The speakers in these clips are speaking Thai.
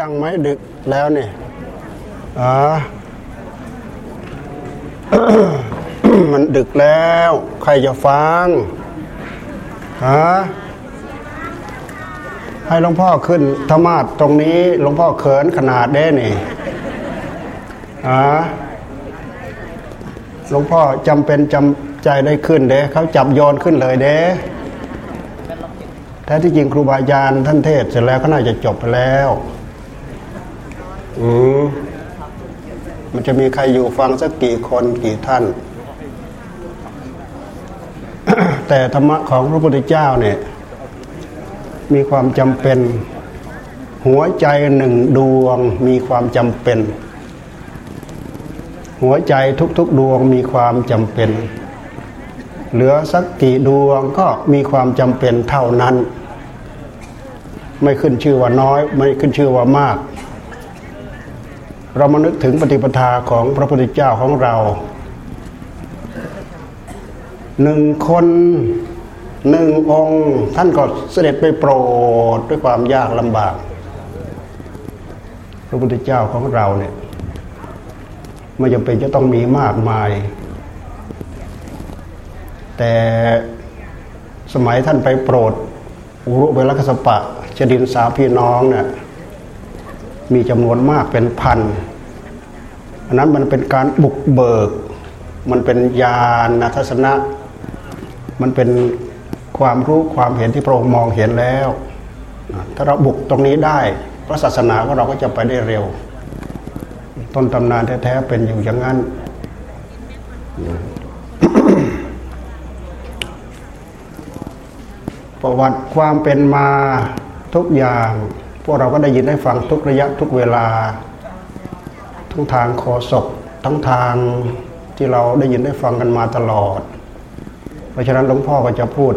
ดังไหมดึกแล้วเนี่ยอ๋อมันดึกแล้ว ใครจะฟังฮะให้หลวงพ่อขึ้นธรรมาสตรงนี้หลวงพ่อเขินขนาดเด้นี่ฮะหลวงพ่อจำเป็นจำใจได้ขึ้นเด้เขาจับโยนขึ้นเลยเด้ ท้ที่จริงครูบาอาจารย์ท่านเทศเสร็จแล้วก็น่าจะจบไปแล้วอืมมันจะมีใครอยู่ฟังสักกี่คนกี่ท่าน แต่ธรรมะของพระพุทธเจ้าเนี่ย มีความจำเป็น หัวใจหนึ่งดวงมีความจำเป็น หัวใจทุกๆดวงมีความจำเป็น เหลือสักกี่ดวงก็มีความจำเป็นเท่านั้น ไม่ขึ้นชื่อว่าน้อย ไม่ขึ้นชื่อว่ามาก เรามานึกถึงปฏิปทาของพระพุทธเจ้าของเราหนึ่งคนหนึ่งองค์ ท่านก็เสด็จไปโปรดด้วยความยากลำบาก พระพุทธเจ้าของเราเนี่ยไม่จำเป็นจะต้องมีมากมาย แต่สมัยท่านไปโปรดอุรุเวลกัสปะ ชดินสาพี่น้องเนี่ยมีจำนวนมากเป็นพันอันนั้นมันเป็นการบุกเบิก มันเป็นญาณทัศนะ มันเป็นความรู้ความเห็นที่พระองค์มองเห็นแล้ว ถ้าเราบุกตรงนี้ได้พระศาสนาของเราก็จะไปได้เร็ว ต้นตำนานแท้ๆเป็นอยู่อย่างนั้นประวัติความเป็นมา ทุกอย่าง พวกเราก็ได้ยินได้ฟังทุกระยะทุกเวลา ทั้งทางโคศกทั้งทางที่เราได้ยินได้ฟังกันมาตลอด เพราะฉะนั้นหลวงพ่อก็จะพูด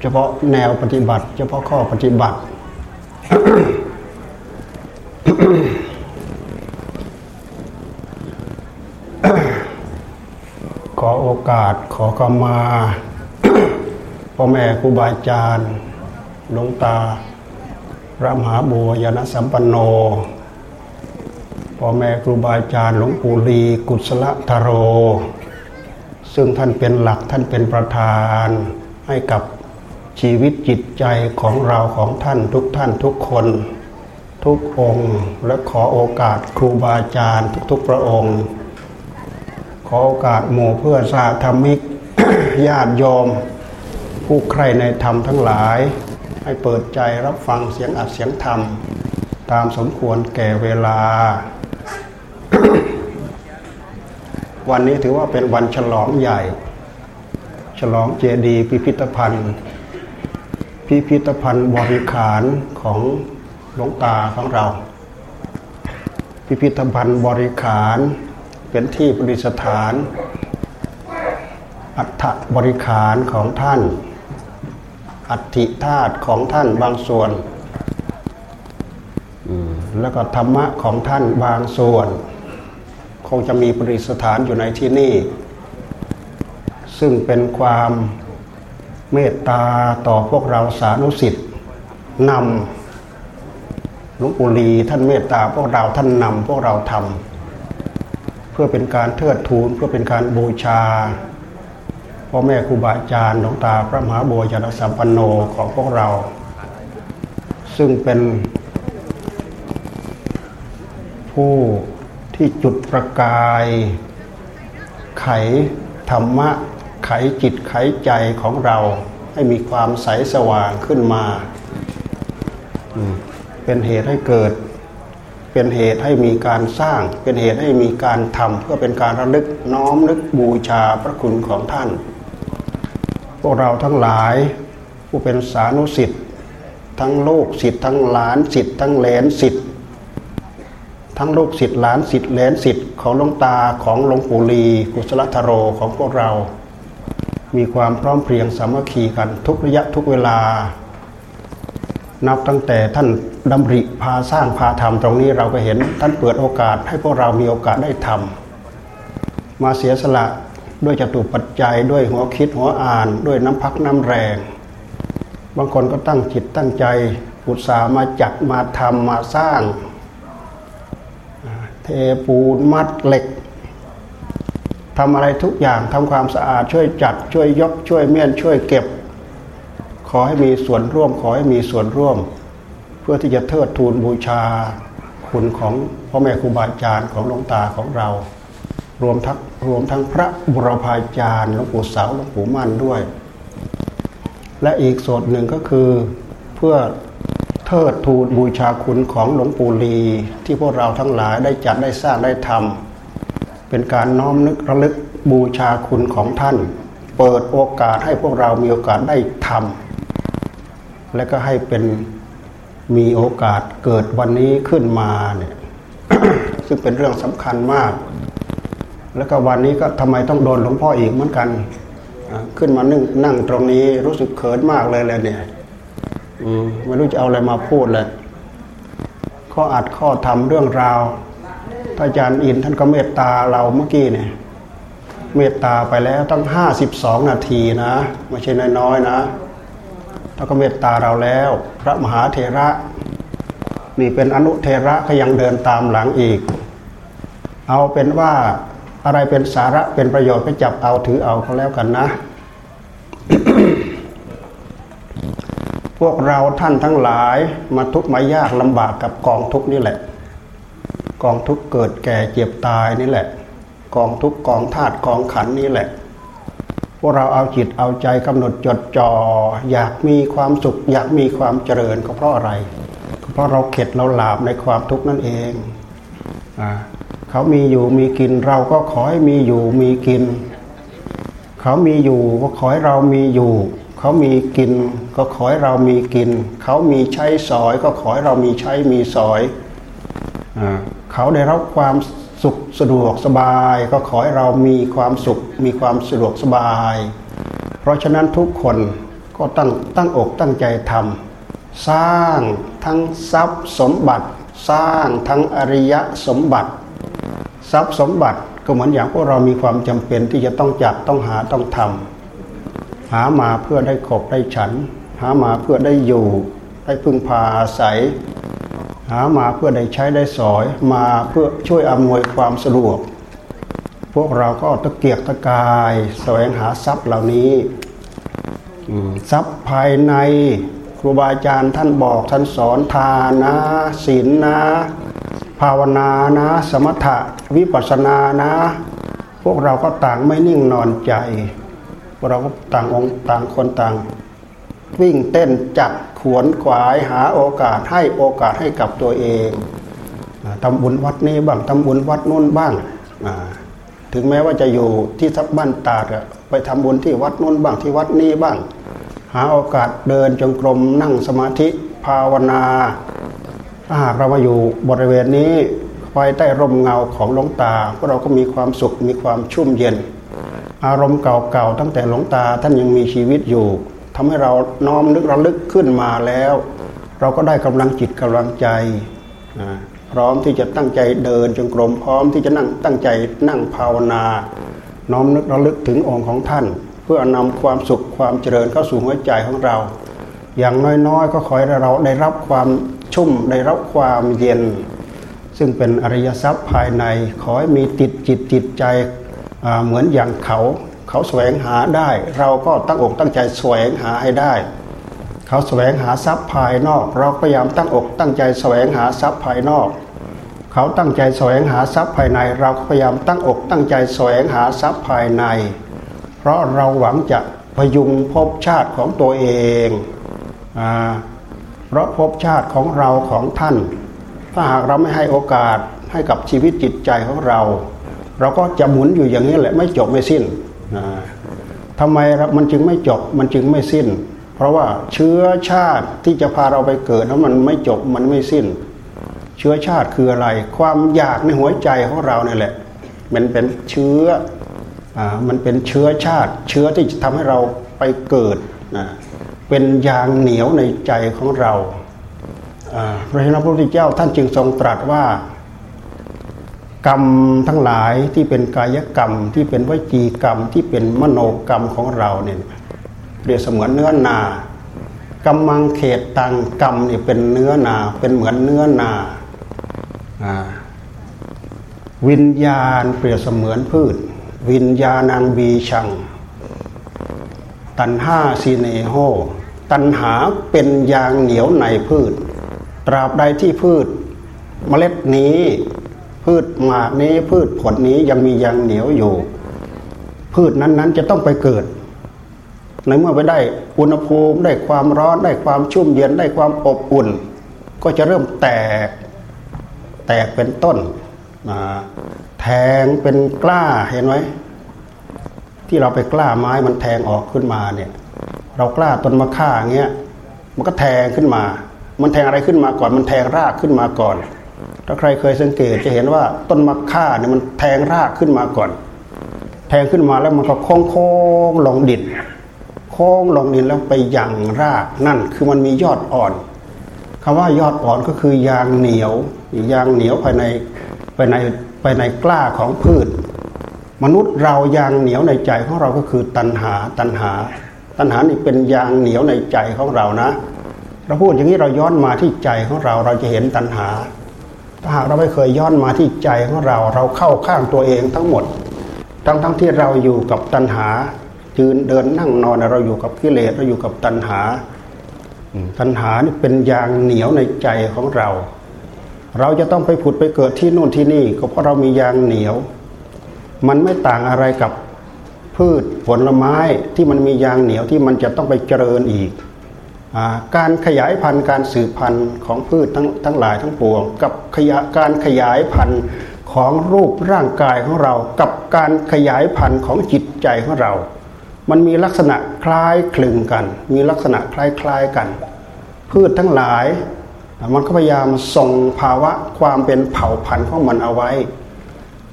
เฉพาะแนวปฏิบัติ เฉพาะข้อปฏิบัติ ขอโอกาสขอขมาพ่อแม่ครูบาอาจารย์หลวงตา ระมหาบัวยานสัมปันโนพ่อแม่ครูบาอาจารย์หลวงปู่ลีกุศลธโร ซึ่งท่านเป็นหลักท่านเป็นประธานให้กับชีวิตจิตใจของเราของท่านทุกท่านทุกคน ทุกองค์และขอโอกาสครูบาอาจารย์ทุกๆพระองค์ ขอโอกาสหมู่เพื่อสาธรรมิกญาติโยม ผู้ใครในธรรมทั้งหลาย ให้เปิดใจรับฟังเสียงอัดเสียงธรรม ตามสมควรแก่เวลา วันนี้ถือว่าเป็นวันฉลองใหญ่ ฉลองเจดีย์พิพิธภัณฑ์ พิพิธภัณฑ์บริขารของหลวงตาของเรา พิพิธภัณฑ์บริขารเป็นที่ประดิษฐาน อัฐบริขารของท่าน อัฐิธาตุของท่านบางส่วน แล้วก็ธรรมะของท่านบางส่วน คงจะมีประดิษฐานอยู่ในที่นี่ ซึ่งเป็นความเมตตาต่อพวกเราสานุสิทธิ์นำหลวงปู่ลีท่านเมตตาพวกเราท่านนำพวกเราทำเพื่อเป็นการเทิดทูนเพื่อเป็นการบูชา พ่อแม่ครูบาอาจารย์หลวงตาพระมหาบัวยานสัมปันโนของพวกเรา ซึ่งเป็นผู้ที่จุดประกาย ไขธรรมะ ไขจิตไขใจของเราให้มีความใสสว่างขึ้นมา เป็นเหตุให้เกิด เป็นเหตุให้มีการสร้าง เป็นเหตุให้มีการทำเพื่อเป็นการระลึกน้อมนึกบูชาพระคุณของท่าน พวกเราทั้งหลาย ผู้เป็นสานุสิทธิ์ทั้งลูกศิษย์ทั้งหลานศิษย์ทั้งเลนศิษย์ทั้งลูกศิษย์หลานศิษย์เลนศิษย์ของหลวงตาของหลวงปู่ลีกุศลธโรของพวกเรา มีความพร้อมเพรียงสามัคคีกันทุกระยะทุกเวลา นับตั้งแต่ท่านดำริพาสร้างพาทำตรงนี้เราก็เห็นท่านเปิดโอกาสให้พวกเรามีโอกาสได้ทำมาเสียสละ ด้วยจตุปัจจัยด้วยหัวคิดหัวอ่าน ด้วยน้ำพักน้ำแรง บางคนก็ตั้งจิตตั้งใจอุตสาห์มาจัดมาทำมาสร้าง เทปูนมัดเหล็กทำอะไรทุกอย่างทำความสะอาดช่วยจัดช่วยยกช่วยเมี่ยนช่วยเก็บ ขอให้มีส่วนร่วม ขอให้มีส่วนร่วม เพื่อที่จะเทิดทูนบูชาคุณของพ่อแม่ครูบาอาจารย์ของหลวงตาของเรา รวมทั้งรวมทั้งพระบุรพาจารย์หลวงปู่เสาหลวงปู่มั่นด้วย และอีกส่วนหนึ่งก็คือเพื่อเทิดทูนบูชาคุณของหลวงปู่ลี ที่พวกเราทั้งหลายได้จัดได้สร้างได้ทำเป็นการน้อมนึกระลึกบูชาคุณของท่าน เปิดโอกาสให้พวกเรามีโอกาสได้ทำและก็ให้เป็นมีโอกาสเกิดวันนี้ขึ้นมาเนี่ยซึ่งเป็นเรื่องสำคัญมาก แล้วก็วันนี้ก็ทำไมต้องโดนหลวงพ่ออีกเหมือนกัน ขึ้นมานึ่งนั่งตรงนี้รู้สึกเขินมากเลยเลยเนี่ยไม่รู้จะเอาอะไรมาพูดเลยข้ออัดข้อทำเรื่องราวท่านอาจารย์อินท่านก็เมตตาเราเมื่อกี้เนี่ย เมตตาไปแล้วตั้งห้าสิบสองนาทีนะไม่ใช่น้อยๆนะท่านก็เมตตาเราแล้ว พระมหาเถระ นี่เป็นอนุเทระก็ยังเดินตามหลังอีก เอาเป็นว่า อะไรเป็นสาระเป็นประโยชน์ก็จับเอาถือเอาเขาแล้วกันนะ พวกเราท่านทั้งหลายมาทุกข์มายากลำบากกับกองทุกนี่แหละ กองทุกเกิดแก่เจ็บตายนี่แหละ กองทุกกองธาตุกองขันนี่แหละพวกเราเอาจิตเอาใจกำหนดจดจอ่ออยากมีความสุข อยากมีความเจริญก็เพราะอะไร เพราะเราเข็ดเราหลาบในความทุกข์นั่นเองอ่า เขามีอยู่มีกิน เราก็ขอให้มีอยู่มีกิน เขามีอยู่ก็ขอให้เรามีอยู่ เขามีกิน ก็ขอให้เรามีกิน เขามีใช้สอย ก็ขอให้เรามีใช้มีสอยเขาได้รับความสุขสะดวกสบาย ก็ขอให้เรามีความสุขมีความสะดวกสบาย เพราะฉะนั้นทุกคนก็ตั้งตั้งอกตั้งใจทำสร้างทั้งทรัพย์สมบัติ สร้างทั้งอริยสมบัติ ทรัพย์สมบัติก็เหมือนอย่างพวกเรามีความจำเป็นที่จะต้องจับต้องหาต้องทำหามาเพื่อได้ขบได้ฉัน หามาเพื่อได้อยู่ ได้พึ่งพาอาศัย หามาเพื่อได้ใช้ได้สอย มาเพื่อช่วยอำนวยความสะดวก พวกเราก็ตะเกียกตะกายแสวงหาทรัพย์เหล่านี้ทรัพย์ภายในครูบาอาจารย์ท่านบอกท่านสอนทานนะศีลนะ ภาวนานะ สมถะวิปัสสนานะ พวกเราก็ต่างไม่นิ่งนอนใจพวกเราก็ต่างองค์ต่างคนต่าง วิ่งเต้นจัดขวนขวายหาโอกาสให้โอกาสให้กับตัวเองทำบุญวัดนี้บ้างทำบุญวัดนู้นบ้างถึงแม้ว่าจะอยู่ที่ทับบ้านตาดไปทำบุญที่วัดนู้นบ้างที่วัดนี้บ้าง หาโอกาสเดินจงกรมนั่งสมาธิภาวนา ถ้าหากเรามาอยู่บริเวณนี้ภายใต้ร่มเงาของหลวงตาพวกเราก็มีความสุขมีความชุ่มเย็น อารมณ์เก่าๆตั้งแต่หลวงตาท่านยังมีชีวิตอยู่ทำให้เราน้อมนึกระลึกขึ้นมาแล้ว เราก็ได้กำลังจิตกำลังใจพร้อมที่จะตั้งใจเดินจงกรมพร้อมที่จะนั่งตั้งใจนั่งภาวนา น้อมนึกระลึกถึงองค์ของท่าน เพื่อนำความสุขความเจริญเข้าสู่หัวใจของเรา อย่างน้อยๆ ก็ขอให้เราได้รับความ ชุ่มได้รับความเย็น ซึ่งเป็นอริยทรัพย์ภายใน ขอให้มีติดจิตจิตใจเหมือนอย่างเขา เขาแสวงหาได้ เราก็ตั้งอกตั้งใจแสวงหาให้ได้ เขาแสวงหาทรัพย์ภายนอก เราพยายามตั้งอกตั้งใจแสวงหาทรัพย์ภายนอก เขาตั้งใจแสวงหาทรัพย์ภายใน เราพยายามตั้งอกตั้งใจแสวงหาทรัพย์ภายใน เพราะเราหวังจะพยุงภพชาติของตัวเองอ่า เพราะภพชาติของเราของท่าน ถ้าหากเราไม่ให้โอกาสให้กับชีวิตจิตใจของเรา เราก็จะหมุนอยู่อย่างนี้แหละไม่จบไม่สิ้นทำไมมันจึงไม่จบมันจึงไม่สิ้น เพราะว่าเชื้อชาติที่จะพาเราไปเกิดแล้วมันไม่จบมันไม่สิ้น เชื้อชาติคืออะไร ความอยากในหัวใจของเราเนี่ยแหละ มันเป็นเชื้ออมันเป็นเชื้อชาติ เชื้อที่จะทำให้เราไปเกิดนะ เป็นยางเหนียวในใจของเราพระเจ้าพระพุทธเจ้าท่านจึงทรงตรัสว่า กรรมทั้งหลายที่เป็นกายกรรมที่เป็นวจีกรรมที่เป็นมโนกรรมของเราเนี่ยเรียกเสมือนเนื้อนา กำมังเขตตังกรรมนี่เป็นเนื้อนาเป็นเหมือนเนื้อนาวิญญาณเปรียบเสมือนพืช วิญญาณังบีชัง ตันห้าซีเนโฮตันหาเป็นยางเหนียวในพืช ตราบใดที่พืช เมล็ดนี้ พืชหมากนี้พืชผลนี้ยังมียางเหนียวอยู่ พืชนั้นๆจะต้องไปเกิด ในเมื่อไปได้อุณหภูมิได้ความร้อนได้ความชุ่มเย็นได้ความอบอุ่น ก็จะเริ่มแตก แตกเป็นต้นแทงเป็นกล้าเห็นไหม ที่เราไปกล้าไม้มันแทงออกขึ้นมาเนี่ย เรากล้าต้นมะข่าเงี้ยมันก็แทงขึ้นมา มันแทงอะไรขึ้นมาก่อน มันแทงรากขึ้นมาก่อน ถ้าใครเคยสังเกตจะเห็นว่าต้นมะข่าเนี่ยมันแทงรากขึ้นมาก่อน แทงขึ้นมาแล้วมันก็โค้งโค้งลงดินโค้งลงดินแล้วไปยังรากนั่น คือมันมียอดอ่อนคำว่ายอดอ่อนก็คือยางเหนียว ยางเหนียวภายในภายในภายในกล้าของพืช มนุษย์เรายางเหนียวในใจของเราก็คือตัณหาตัณหา ตัณหานี่เป็นยางเหนียวในใจของเรานะ เราพูดอย่างนี้เราย้อนมาที่ใจของเราเราจะเห็นตัณหา ถ้าหากเราไม่เคยย้อนมาที่ใจของเรา เราเข้าข้างตัวเองทั้งหมด ทั้งทั้งที่เราอยู่กับตัณหายืนเดินนั่งนอนเราอยู่กับกิเลสเราอยู่กับตัณหาตัณหานี่เป็นยางเหนียวในใจของเรา เราจะต้องไปผุดไปเกิดที่นู่นที่นี่ ก็เพราะเรามียางเหนียว มันไม่ต่างอะไรกับพืชผลไม้ที่มันมียางเหนียวที่มันจะต้องไปเจริญอีกอการขยายพันธุ์การสืบพันธุ์ของพืชทั้งทั้งหลายทั้งปวง กับขยการขยายพันธุ์ของรูปร่างกายของเรา กับการขยายพันธุ์ของจิตใจของเรา มันมีลักษณะคล้ายคลึงกัน มีลักษณะคล้ายๆกัน พืชทั้งหลายมันก็พยายามส่งภาวะความเป็นเผ่าพันธุ์ของมันเอาไว้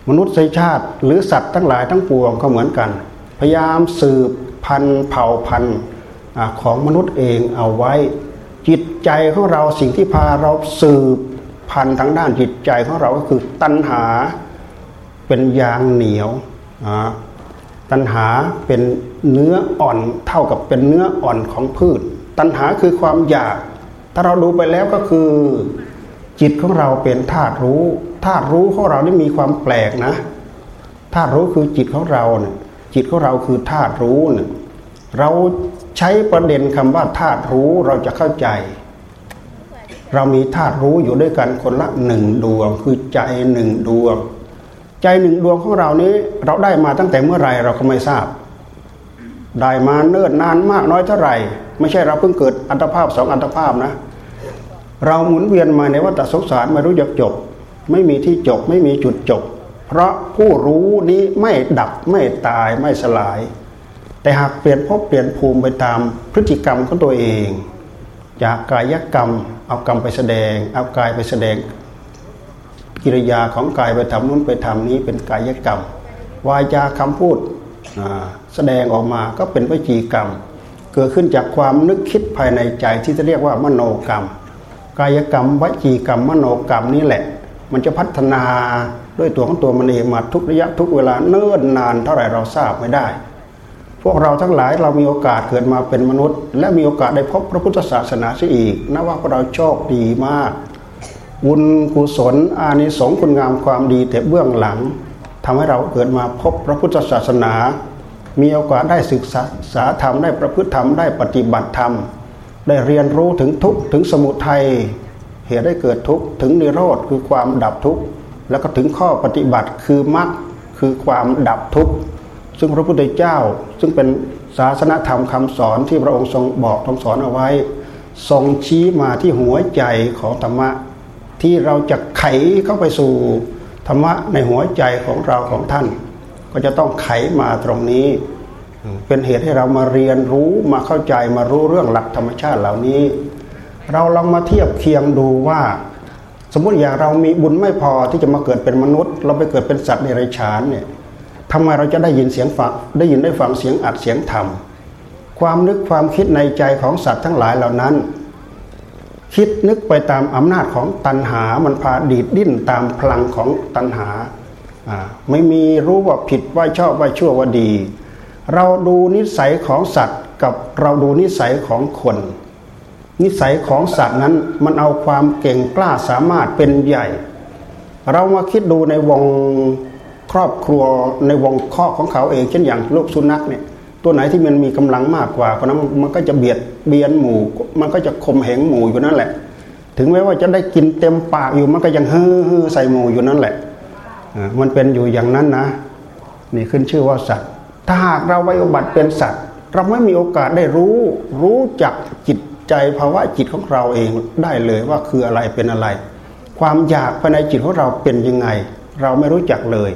มนุษยชาติหรือสัตว์ทั้งหลายทั้งปวงก็เหมือนกัน พยายามสืบพันธุ์เผ่าพันธุ์ของมนุษย์เองเอาไว้ จิตใจของเราสิ่งที่พาเราสืบพันธุ์ทางด้านจิตใจของเราก็คือตัณหาเป็นยางเหนียวตัณหาเป็นเนื้ออ่อนเท่ากับเป็นเนื้ออ่อนของพืช ตัณหาคือความอยาก ถ้าเราดูไปแล้วก็คือ จิตของเราเป็นธาตุรู้ธาตุรู้ของเรานี่มีความแปลกนะธาตุรู้คือจิตของเราเนี่ยจิตของเราคือธาตุรู้เนี่ยเราใช้ประเด็นคำว่าธาตุรู้เราจะเข้าใจ เรามีธาตุรู้อยู่ด้วยกันคนละหนึ่งดวง คือใจหนึ่งดวง ใจหนึ่งดวงของเรานี้ เราได้มาตั้งแต่เมื่อไรเราก็ไม่ทราบ ได้มาเนิ่นนานมากน้อยเท่าไหร่ ไม่ใช่เราเพิ่งเกิดอัตภาพสองอัตภาพนะ เราหมุนเวียนมาในวัฏสงสารไม่รู้จักจบ ไม่มีที่จบไม่มีจุดจบ เพราะผู้รู้นี้ไม่ดับไม่ตายไม่สลาย แต่หากเปลี่ยนภพเปลี่ยนภูมิไปตามพฤติกรรมของตัวเอง จากกายกรรมเอากรรมไปแสดง เอากายไปแสดง กิริยาของกายไปทำนู้นไปทำนี้เป็นกายกรรม วาจาคำพูดแสดงออกมาก็เป็นวิจีกรรม เกิดขึ้นจากความนึกคิดภายในใจที่จะเรียกว่ามโนกรรม กายกรรมวิจีกรรมมโนกรรมนี่แหละ มันจะพัฒนาด้วยตัวของตัวมันเองมาทุกระยะทุกเวลาเนิ่นนานเท่าไหร่เราทราบไม่ได้ พวกเราทั้งหลายเรามีโอกาสเกิดมาเป็นมนุษย์ และมีโอกาสได้พบพระพุทธศาสนาเสียอีกนับว่าพวกเราโชคดีมากบุญกุศลอานิสงส์คุณงามความดีแต่เบื้องหลังทำให้เราเกิดมาพบพระพุทธศาสนา มีโอกาสได้ศึกษาธรรมได้ประพฤติธรรมได้ปฏิบัติธรรม ได้เรียนรู้ถึงทุกข์ถึงสมุทัยเหตุได้เกิดทุกข์ถึงนิโรธคือความดับทุกข์แล้วก็ถึงข้อปฏิบัติคือมรรคคือความดับทุกข์ซึ่งพระพุทธเจ้าซึ่งเป็นศาสนธรรมคำสอนที่พระองค์ทรงบอกทรงสอนเอาไว้ ทรงชี้มาที่หัวใจของธรรมะ ที่เราจะไขเข้าไปสู่ธรรมะในหัวใจของเราของท่าน ก็จะต้องไขมาตรงนี้ เป็นเหตุให้เรามาเรียนรู้มาเข้าใจมารู้เรื่องหลักธรรมชาติเหล่านี้ เราลองมาเทียบเคียงดูว่า สมมติอย่างเรามีบุญไม่พอที่จะมาเกิดเป็นมนุษย์ เราไปเกิดเป็นสัตว์ในไรฉานเนี่ยทำไมเราจะได้ยินเสียงฟังได้ยินได้ฟังเสียงอัดเสียงธรรมความนึกความคิดในใจของสัตว์ทั้งหลายเหล่านั้น คิดนึกไปตามอำนาจของตัณหามันพาดีดดิ้นตามพลังของตัณหาไม่มีรู้ว่าผิดว่าชอบว่าชั่วว่าดี เราดูนิสัยของสัตว์กับเราดูนิสัยของคน นิสัยของสัตว์นั้นมันเอาความเก่งกล้าสามารถเป็นใหญ่ เรามาคิดดูในวงครอบครัวในวงข้อของเขาเองเช่นอย่างลูกสุนัขเนี่ยตัวไหนที่มันมีกำลังมากกว่าคนนั้นมันก็จะเบียดเบียนหมู่มันก็จะข่มเหงหมู่อยู่นั่นแหละ ถึงแม้ว่าจะได้กินเต็มปากอยู่มันก็ยังเฮ้อใส่หมู่อยู่นั่นแหละมันเป็นอยู่อย่างนั้นนะ นี่ขึ้นชื่อว่าสัตว์ ถ้าหากเราไว้อุบัติเป็นสัตว์ เราไม่มีโอกาสได้รู้ รู้จักจิตใจภาวะจิตของเราเองได้เลยว่าคืออะไรเป็นอะไร ความอยากภายในจิตของเราเป็นยังไง เราไม่รู้จักเลย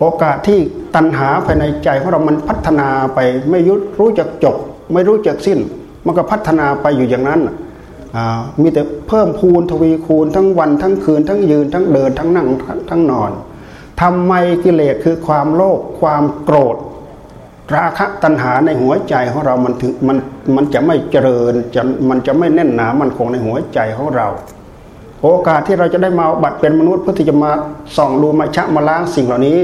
โอกาสที่ตัณหาภายในใจของเรามันพัฒนาไปไม่ยุดรู้จักจบ ไม่รู้จักสิ้น มันก็พัฒนาไปอยู่อย่างนั้นมีแต่เพิ่มคูณทวีคูณทั้งวันทั้งคืนทั้งยืนทั้งเดินทั้งนั่งทั้งนอนทำไมกิเลสคือความโลภความโกรธ ราคะตัณหาในหัวใจของเรามันถึงมันมันจะไม่เจริญจะมันจะไม่แน่นหนามันคงในหัวใจของเรา โอกาสที่เราจะได้มาบัตรเป็นมนุษย์เพื่อที่จะมาส่องดูมาชะมาล้างสิ่งเหล่านี้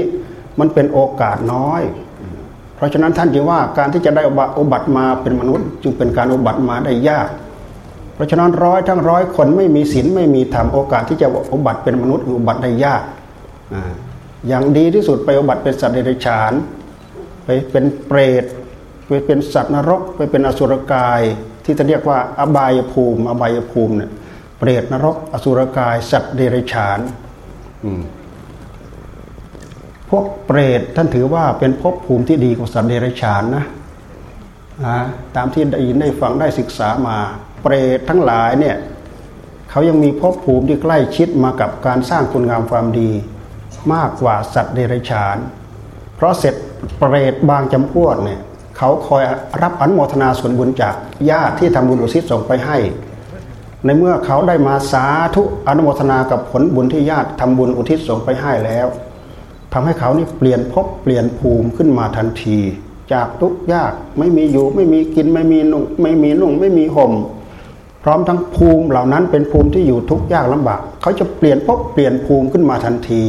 มันเป็นโอกาสน้อย เพราะฉะนั้นท่านจึงว่าการที่จะได้อุบัติมาเป็นมนุษย์ จึงเป็นการอุบัติมาได้ยาก เพราะฉะนั้นร้อยทั้งร้อยคนไม่มีศีลไม่มีธรรมโอกาสที่จะอุบัติเป็นมนุษย์อุบัติได้ยากอย่างดีที่สุดไปอุบัติเป็นสัตว์เดรัจฉาน ไปเป็นเปรตไปเป็นสัตว์นรก ไปเป็นอสุรกาย ที่จะเรียกว่าอบายภูมิ อบายภูมิเนี่ยเปรตนรก อสุรกาย สัตว์เดรัจฉานพวกเปรตท่านถือว่าเป็นภพภูมิที่ดีกว่าสัตว์เดรัจฉานนะตามที่ได้ยินได้ฟังได้ศึกษามา เปรตทั้งหลายเนี่ยเขายังมีภพภูมิที่ใกล้ชิดมากับการสร้างคุณงามความดี มากกว่าสัตว์เดรัจฉาน เพราะเสร็จ เปรตบางจำพวกเนี่ยเขาคอยรับอนุโมทนาส่วนบุญจากญาติที่ทำบุญอุทิศส่งไปให้ ในเมื่อเขาได้มาสาธุอนุโมทนากับผลบุญที่ญาติทำบุญอุทิศส่งไปให้แล้วทำให้เขานี่เปลี่ยนภพเปลี่ยนภูมิขึ้นมาทันที จากทุกยากไม่มีอยู่ไม่มีกินไม่มีนุ่งไม่มีนุ่งไม่มีห่มพร้อมทั้งภูมิเหล่านั้นเป็นภูมิที่อยู่ทุกยากลำบาก เขาจะเปลี่ยนภพเปลี่ยนภูมิขึ้นมาทันที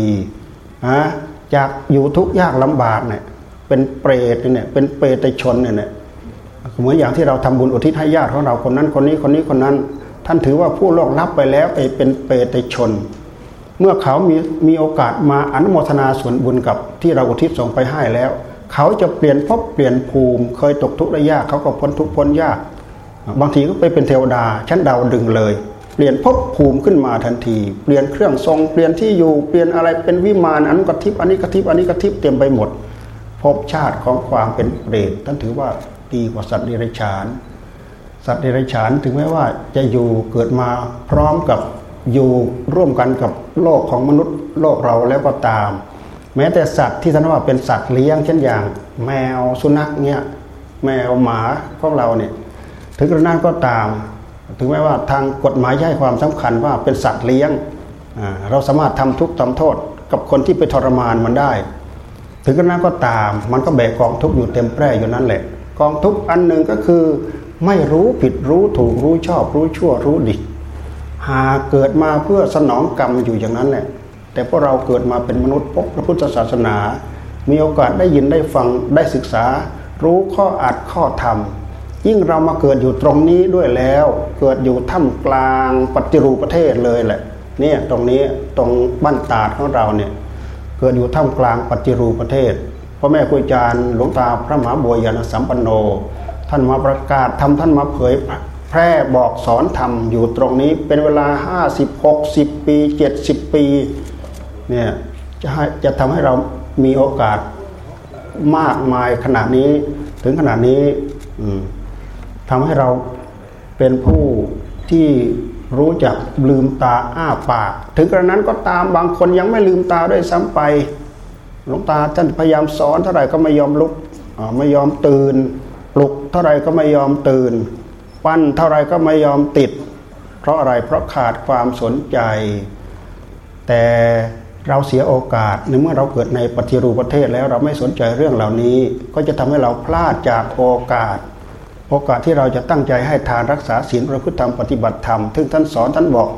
นะจากอยู่ทุกยากลำบากเนี่ย เป็นเปรตเนี่ยเป็นเปรตชนเนี่ยเหมือนอย่างที่เราทำบุญอุทิศให้ญาติของเราคนนั้นคนนี้คนนี้คนนั้น ท่านถือว่าผู้โลกรับไปแล้วไปเป็นเปรตชน เมื่อเขามีมีโอกาสมาอนุโมทนาส่วนบุญกับที่เราอุทิศส่งไปให้แล้ว เขาจะเปลี่ยนภพเปลี่ยนภูมิ เคยตกทุกข์ได้ยากเขาก็พ้นทุกข์พ้นยาก บางทีก็ไปเป็นเทวดาชั้นดาวดึงเลยเปลี่ยนภพภูมิขึ้นมาทันที เปลี่ยนเครื่องทรง เปลี่ยนที่อยู่ เปลี่ยนอะไรเป็นวิมานอันกระทิบอันนี้กระทิบอันนี้กระทิบเต็มไปหมด ภพชาติของความเป็นเปรตท่านถือว่าดีกว่าสัตว์เดรัจฉาน สัตว์เดรัจฉานถึงแม้ว่าจะอยู่เกิดมาพร้อมกับอยู่ร่วมกันกับโลกของมนุษย์โลกเราแล้วก็ตาม แม้แต่สัตว์ที่ท่านว่าเป็นสัตว์เลี้ยง เช่นอย่าง แมวสุนัขเนี่ยแมวหมาของเราเนี่ยถึงกระนั้นก็ตาม ถึงแม้ว่าทางกฎหมายให้ความสำคัญว่าเป็นสัตว์เลี้ยง เราสามารถทำทุกข์ทำโทษกับคนที่ไปทรมานมันได้ ถึงกระนั้นก็ตาม มันก็แบกกองทุกข์อยู่เต็มแปร่อยู่นั่นแหละ กองทุกข์อันหนึ่งก็คือ ไม่รู้ผิดรู้ถูกรู้ชอบ รู้ชั่วรู้ดีหาเกิดมาเพื่อสนองกรรมอยู่อย่างนั้นแหละ แต่พวกเราเกิดมาเป็นมนุษย์พบพระพุทธศาสนา มีโอกาสได้ยินได้ฟังได้ศึกษา รู้ข้ออัดข้อธรรม ยิ่งเรามาเกิดอยู่ตรงนี้ด้วยแล้ว เกิดอยู่ท่ามกลางปฏิรูปประเทศเลยแหละเนี่ยตรงนี้ตรงบ้านตาดของเราเนี่ย เกิดอยู่ท่ามกลางปฏิรูประเทศพ่อแม่ครูอาจารย์หลวงตาพระมหาบุญญาณสัมปันโน ท่านมาประกาศทำท่านมาเผยแพร่บอกสอนธรรมอยู่ตรงนี้เป็นเวลา 50 60 ปี 70 ปีเนี่ยจะจะทำให้เรามีโอกาสมากมายขนาดนี้ถึงขนาดนี้ทำให้เราเป็นผู้ที่ รู้จักลืมตาอ้าปาก ถึงกระนั้นก็ตามบางคนยังไม่ลืมตาด้วยซ้ำไป หลวงตาท่านพยายามสอนเท่าไหร่ก็ไม่ยอมลุกไม่ยอมตื่นปลุกเท่าไหร่ก็ไม่ยอมตื่น ปั้นเท่าไรก็ไม่ยอมติด เพราะอะไรเพราะขาดความสนใจ แต่เราเสียโอกาสในเมื่อเราเกิดในปฏิรูปประเทศแล้วเราไม่สนใจเรื่องเหล่านี้ ก็จะทำให้เราพลาดจากโอกาส โอกาสที่เราจะตั้งใจให้ทานรักษาศีลประพฤติธรรมปฏิบัติธรรมทึ่งท่านสอนท่านบอก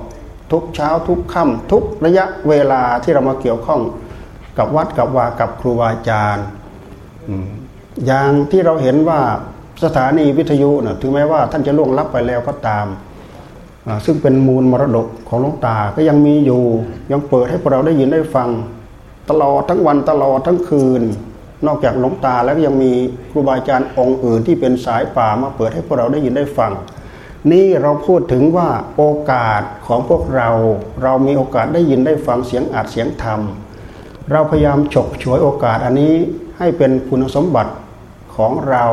ทุกเช้าทุกค่ำทุกระยะเวลาที่เรามาเกี่ยวข้องกับวัดกับวากับครูบาอาจารย์อย่างที่เราเห็นว่าสถานีวิทยุนะถึงแม้ว่าท่านจะล่วงลับไปแล้วก็ตาม ซึ่งเป็นมูลมรดกของหลวงตาก็ยังมีอยู่ยังเปิดให้พวกเราได้ยินได้ฟัง ตลอดทั้งวันตลอดทั้งคืน นอกจากหลวงตาแล้วก็ยังมีครูบาอาจารย์องค์อื่นที่เป็นสายป่ามาเปิดให้พวกเราได้ยินได้ฟัง นี่เราพูดถึงว่าโอกาสของพวกเรา เรามีโอกาสได้ยินได้ฟังเสียงอัดเสียงธรรม เราพยายามฉกฉวยโอกาสอันนี้ให้เป็นคุณสมบัติของเรา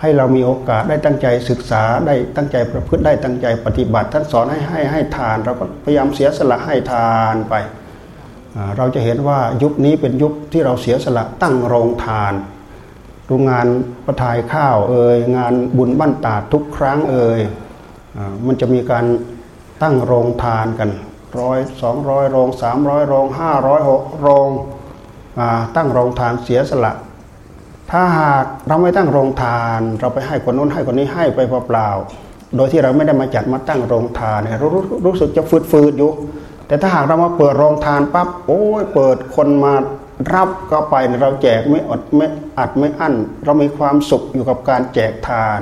ให้เรามีโอกาสได้ตั้งใจศึกษาได้ตั้งใจประพฤติได้ตั้งใจปฏิบัติท่านสอนให้ให้ให้ทาน เราก็พยายามเสียสละให้ทานไป เราจะเห็นว่ายุคนี้เป็นยุคที่เราเสียสละตั้งโรงทานดูงานประทายข้าวเอ่ยงานบุญบ้านตาทุกครั้งเอ่ยมันจะมีการตั้งโรงทานกันร้อยสองร้อยโรงสามร้อยโรงห้าร้อยหกโรงตั้งโรงทานเสียสละ ถ้าหากเราไม่ตั้งโรงทาน เราไปให้คนนู้นให้คนนี้ให้ไปเปล่าๆโดยที่เราไม่ได้มาจัดมาตั้งโรงทานเนี่ยรู้รู้สึกจะฟืดๆอยู่ แต่ถ้าหากเรามาเปิดโรงทานปั๊บโอ้ยเปิดคนมารับก็ไปเราแจกไม่อดไม่อัดไม่อั้น เรามีความสุขอยู่กับการแจกทาน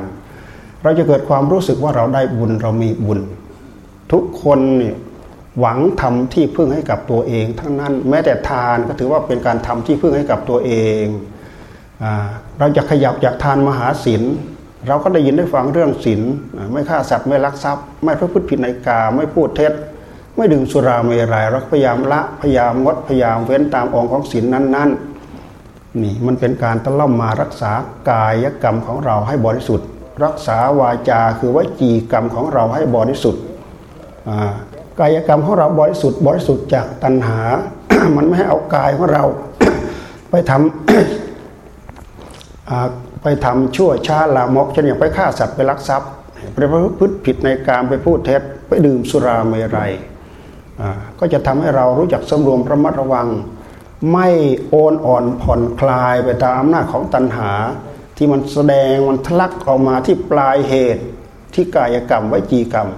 เราจะเกิดความรู้สึกว่าเราได้บุญเรามีบุญ ทุกคนเนี่ยหวังทำที่พึ่งให้กับตัวเอง ทั้งนั้นแม้แต่ทานก็ถือว่าเป็นการทำที่พึ่งให้กับตัวเองเราจะขยับจากทานมหาศีลเราก็ได้ยินได้ฟังเรื่องศีลไม่ฆ่าสัตว์ไม่ลักทรัพย์ ไม่พระพุทธผิดในกาไม่พูดเท็จ ไม่ดื่มสุราเมรัยเราพยายามละพยายามงดพยายามเว้นตามองค์ของศีลนั้นๆนี่มันเป็นการตะล่อมมารักษากายกรรมของเราให้บริสุทธิ์ รักษาวาจาคือวจีกรรมของเราให้บริสุทธิ์กายกรรมของเราบริสุทธิ์ บริสุทธิ์จากตัณหา มันไม่ให้เอากายของเรา ไปทำไปทำชั่วช้าลามกเช่นอย่างไปฆ่าสัตว์ไปลักทรัพย์ไปพฤติผิดในการไปพูดเท็จไปดื่มสุราเมรัย ก็จะทำให้เรารู้จักสำรวมระมัดระวัง ไม่โอนอ่อนผ่อนคลายไปตามอำนาจของตัณหา ที่มันแสดงมันทะลักออกมาที่ปลายเหตุที่กายกรรมวจีกรรม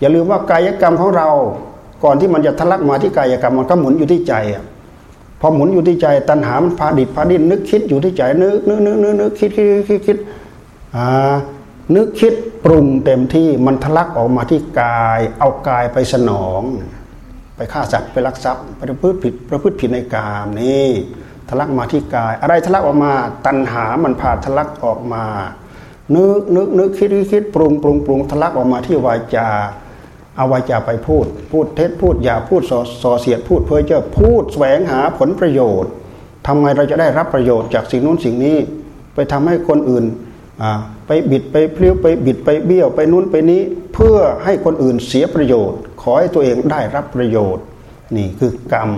อย่าลืมว่ากายกรรมของเรา ก่อนที่มันจะทะลักมาที่กายกรรมมันก็หมุนอยู่ที่ใจพอหมุนอยู่ที่ใจตัณหามันพาดิดพาดิ้นนึกคิดอยู่ที่ใจนึกนึกนึกนึกนึกคิดคิดคิดคิดอ่านึกคิดปรุงเต็มที่มันทะลักออกมาที่กาย เอากายไปสนอง ไปฆ่าสัตว์ไปลักทรัพย์ไปประพฤติผิดประพฤติผิดในกามนี่ทะลักมาที่กาย อะไรทะลักออกมา ตัณหามันพาทะลักออกมานึกนึกนึกคิดคิดปรุงปรุงปรุงทะลักออกมาที่วาจาเอาวาจาไปพูด พูดเท็จพูดอย่าพูดส่อเสียดพูดเพ้อจ้อพูดแสวงหาผลประโยชน์ทำไงเราจะได้รับประโยชน์จากสิ่งนู้นสิ่งนี้ ไปทำให้คนอื่น ไปบิดไปพลิ้วไปบิดไปเบี้ยวไปนู้นไปนี้ เพื่อให้คนอื่นเสียประโยชน์ ขอให้ตัวเองได้รับประโยชน์ นี่คือกรรม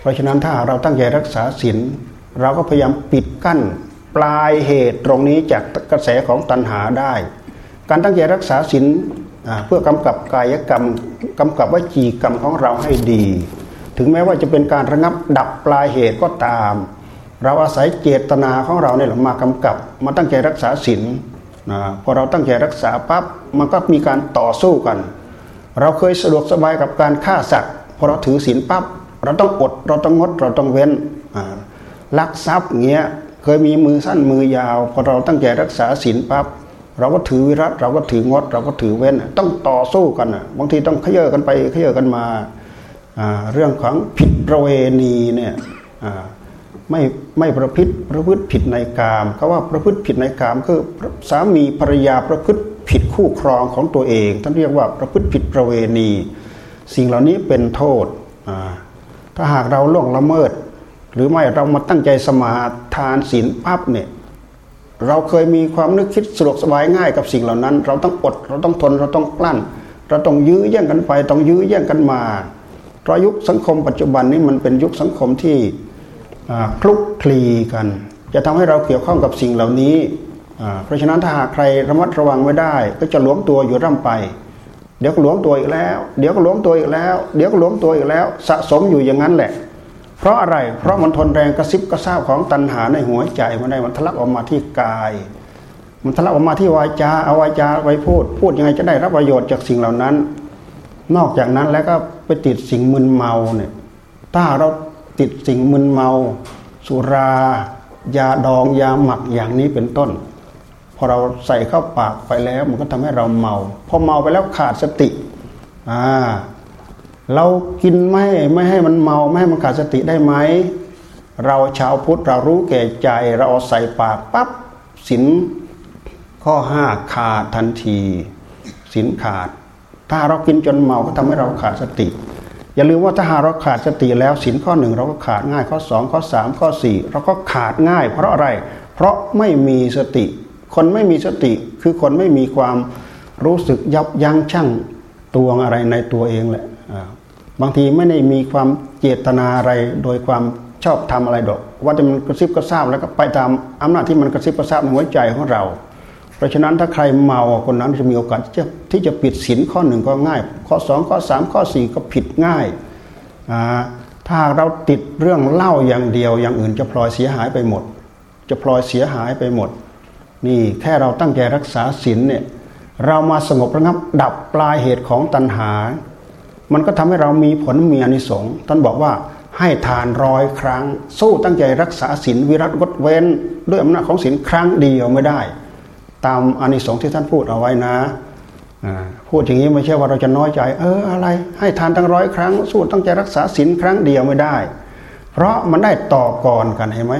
เพราะฉะนั้นถ้าเราตั้งใจรักษาศีลเราก็พยายามปิดกั้นปลายเหตุตรงนี้จากกระแสของตัณหาได้ การตั้งใจรักษาศีลเพื่อกำกับกายกรรมกำกับวจีกรรมของเราให้ดี ถึงแม้ว่าจะเป็นการระงับดับปลายเหตุก็ตาม เราอาศัยเจตนาของเราเนี่ยมากำกับ มาตั้งใจรักษาศีลพอเราตั้งใจรักษาปั๊บมันก็มีการต่อสู้กัน เราเคยสะดวกสบายกับการฆ่าสัตว์พอเราถือศีลปั๊บเราต้องอดเราต้องงดเราต้องเว้นลักทรัพย์เงี้ยเคยมีมือสั้นมือยาวพอเราตั้งใจรักษาศีลปั๊บเราก็ถือวิรัตเราก็ถืองด เราก็ถือเว้นต้องต่อสู้กันบางทีต้องเขย่อกันไปเขย่อกันมาเรื่องของผิดประเวณีเนี่ย ไม่ไม่ประพฤติประพฤติผิดในกามเขาว่าประพฤติผิดในกามคือสามีภรรยาประพฤติผิดคู่ครองของตัวเองท่านเรียกว่าประพฤติผิดประเวณี สิ่งเหล่านี้เป็นโทษถ้าหากเราล่วงละเมิด หรือไม่เรามาตั้งใจสมาทานศีลปั๊บเนี่ยเราเคยมีความนึกคิดสะดวกสบายง่ายกับสิ่งเหล่านั้น เราต้องอดเราต้องทนเราต้องกลั้น เราต้องยื้อแย่งกันไป ต้องยื้อแย่งกันมาเพราะยุคสังคมปัจจุบันนี้มันเป็นยุคสังคมที่ คลุกคลีกัน จะทำให้เราเกี่ยวข้องกับสิ่งเหล่านี้ เพราะฉะนั้นถ้าหากใครระมัดระวังไม่ได้ ก็จะหลวมตัวอยู่ร่ำไป เดี๋ยวก็หลวมตัวอีกแล้ว เดี๋ยวก็หลวมตัวอีกแล้ว เดี๋ยวก็หลวมตัวอีกแล้ว สะสมอยู่อย่างนั้นแหละ เพราะอะไร เพราะมันทนแรงกระซิบกระซาบของตัณหาในหัวใจมันได้มันทะลักออกมาที่กาย มันทะลักออกมาที่วาจาเอาวาจาไปพูด พูดยังไงจะได้รับประโยชน์จากสิ่งเหล่านั้น นอกจากนั้นแล้วก็ไปติดสิ่งมึนเมาเนี่ยถ้าเรา ติดสิ่งมึนเมา สุรา ยาดองยาหมักอย่างนี้เป็นต้น พอเราใส่เข้าปากไปแล้ว มันก็ทำให้เราเมาพอเมาไปแล้วขาดสติอ่าเรากินไม่ไม่ให้มันเมาไม่ให้มันขาดสติได้ไหมเราชาวพุทธเรารู้แก่ใจ เราเอาใส่ปากปั๊บสินข้อห้าขาดทันทีสินขาด ถ้าเรากินจนเมาก็ทำให้เราขาดสติ อย่าลืมว่าถ้าหาเราขาดสติแล้วสินข้อหนึ่งเราก็ขาดง่ายข้อสองข้อสามข้อสี่เราก็ขาดง่าย เพราะอะไร เพราะไม่มีสติ คนไม่มีสติคือคนไม่มีความรู้สึกยับยั้งชั่งตวงอะไรในตัวเองแหละบางทีไม่ได้มีความเจตนาอะไรโดยความชอบทำอะไรดอก ว่าจะมันกระซิบกระซาบแล้วก็ไปตามอำนาจที่มันกระซิบกระซาบในหัวใจของเรา เพราะฉะนั้นถ้าใครเมาคนนั้นจะมีโอกาสที่จะที่จะปิดศีลข้อหนึ่งก็ง่าย ข้อสองข้อสามข้อสี่ก็ผิดง่ายถ้าเราติดเรื่องเล่าอย่างเดียวอย่างอื่นจะพลอยเสียหายไปหมด จะพลอยเสียหายไปหมด นี่แค่เราตั้งใจรักษาศีลเนี่ยเรามาสงบระงับดับปลายเหตุของตัณหา มันก็ทำให้เรามีผลมีอนิสงส์ท่านบอกว่าให้ทานร้อยครั้ง สู้ตั้งใจรักษาศีลวิรัตงดเว้น ด้วยอำนาจของศีลครั้งเดียวไม่ได้ ตามอานิสงส์ที่ท่านพูดเอาไว้นะพูดอย่างนี้ไม่ใช่ว่าเราจะน้อยใจ เอออะไร ให้ทานตั้งร้อยครั้ง สู้ตั้งใจรักษาศีลครั้งเดียวไม่ได้ เพราะมันได้ต่อก่อนกันเห็นไหม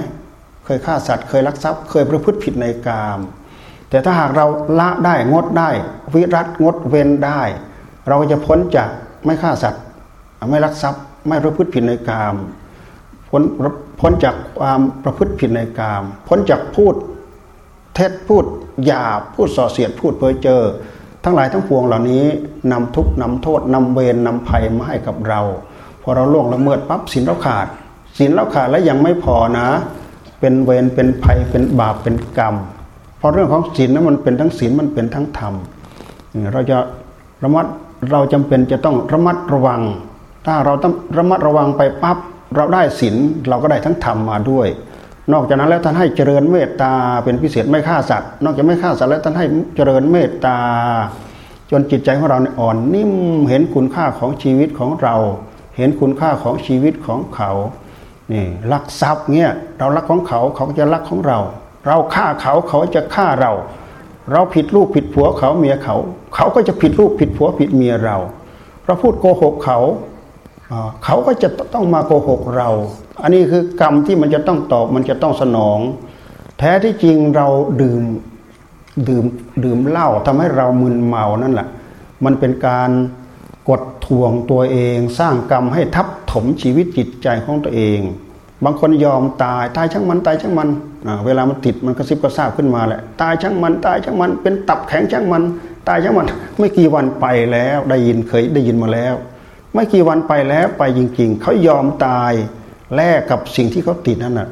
เคยฆ่าสัตว์เคยลักทรัพย์เคยประพฤติผิดในกาม แต่ถ้าหากเราละได้งดได้ วิรัตงดเว้นได้ เราจะพ้นจากไม่ฆ่าสัตว์ไม่ลักทรัพย์ไม่ประพฤติผิดในกามพ้นพ้นจากความประพฤติผิดในกาม พ้นจากพูด เท็จพูดหยาบพูดส่อเสียดพูดเพ้อเจอ ทั้งหลายทั้งปวงเหล่านี้นำทุกนำโทษนำเวรนำภัยมาให้กับเราพอเราล่วงละเมิดปั๊บสินเราขาดสินเราขาดแล้วยังไม่พอนะ เป็นเวรเป็นภัยเป็นบาปเป็นกรรมพราะเรื่องของศีลนั้นมันเป็นทั้งศีลมันเป็นทั้งธรรมเราจะระมัดเราจำเป็นจะต้องระมัดระวัง ถ้าเราต้องระมัดระวังไปปั๊บเราได้ศีลเราก็ได้ทั้งธรรมมาด้วย นอกจากนั้นแล้วท่านให้เจริญเมตตาเป็นพิเศษไม่ฆ่าสัตว์ นอกจากไม่ฆ่าสัตว์แล้วท่านให้เจริญเมตตา จนจิตใจของเราอ่อนนิ่มเห็นคุณค่าของชีวิตของเรา เห็นคุณค่าของชีวิตของเขานี่รักทรัพย์เนี่ยเรารักของเขาเขาก็จะรักของเรา เราฆ่าเขาเขาจะฆ่าเรา เราผิดลูกผิดผัวเขาเมียเขา เขาก็จะผิดลูกผิดผัวผิดเมียเรา เราพูดโกหกเขา เขาก็จะต้องมาโกหกเรา อันนี้คือกรรมที่มันจะต้องตอบมันจะต้องสนอง แท้ที่จริงเราดื่มดื่มดื่มเหล้าทำให้เรามึนเมานั่นแหละ มันเป็นการกดทวงตัวเอง สร้างกรรมให้ทับถมชีวิตจิตใจของตัวเอง บางคนยอมตายตายช่างมันตายช่างมันเวลามันติดมันกระซิบกระซาบขึ้นมาแหละตายช่างมันตายช่างมันเป็นตับแข็งช่างมัน ตายช่างมัน ไม่กี่วันไปแล้วได้ยินเคยได้ยินมาแล้ว ไม่กี่วันไปแล้วไปจริง ๆ เขายอมตายแลกกับสิ่งที่เขาติดนั่นน่ะ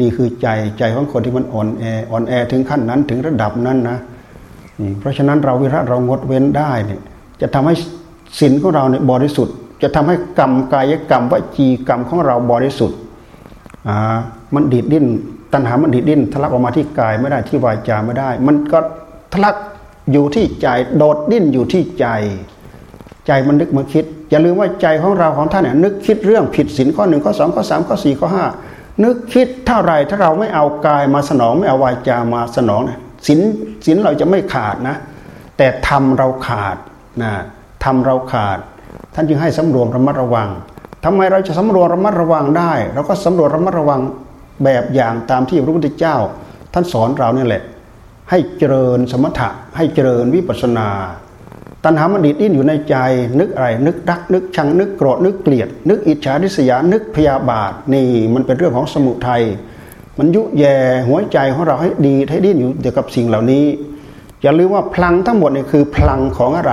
นี่คือใจใจของคนที่มันอ่อนแออ่อนแอถึงขั้นนั้นถึงระดับนั้นนะนี่เพราะฉะนั้นเราวิระเรางดเว้นได้เนี่ยจะทำให้ศีลของเราเนี่ยบริสุทธิ์ จะทำให้กรรมกายกรรมวจีกรรมของเราบริสุทธิ์อ่ามันดีดดิ้นตัณหามันดีดดิ้นทะลักออกมาที่กายไม่ได้ที่วาจาไม่ได้ มันก็ทะลักอยู่ที่ใจโดดดิ้นอยู่ที่ใจ ใจมันนึกมาคิด อย่าลืมว่าใจของเราของท่านเนี่ยนึกคิดเรื่องผิดศีลข้อหนึ่งข้อสองข้อสามข้อสี่ข้อห้านึกคิดเท่าไรถ้าเราไม่เอากายมาสนองไม่เอาวาจามาสนองศีลศีลเราจะไม่ขาดนะ แต่ทำเราขาดนะทำเราขาด ท่านจึงให้สำรวมระมัดระวังทำไมเราจะสำรวมระมัดระวังได้ เราก็สำรวมระมัดระวังแบบอย่างตามที่พระพุทธเจ้า ท่านสอนเราเนี่ยแหละ ให้เจริญสมถะให้เจริญวิปัสสนา ตัณหามันดีดดิ้นอยู่ในใจ นึกอะไร นึกรัก นึกชัง นึกโกรธ นึกเกลียด นึกอิจฉาริษยา นึกพยาบาท นี่มันเป็นเรื่องของสมุทัย มันยุแย่หัวใจของเราให้ดีให้ดิ้นอยู่เกี่ยวกับสิ่งเหล่านี้ อย่าลืมว่าพลังทั้งหมดนี่คือพลังของอะไร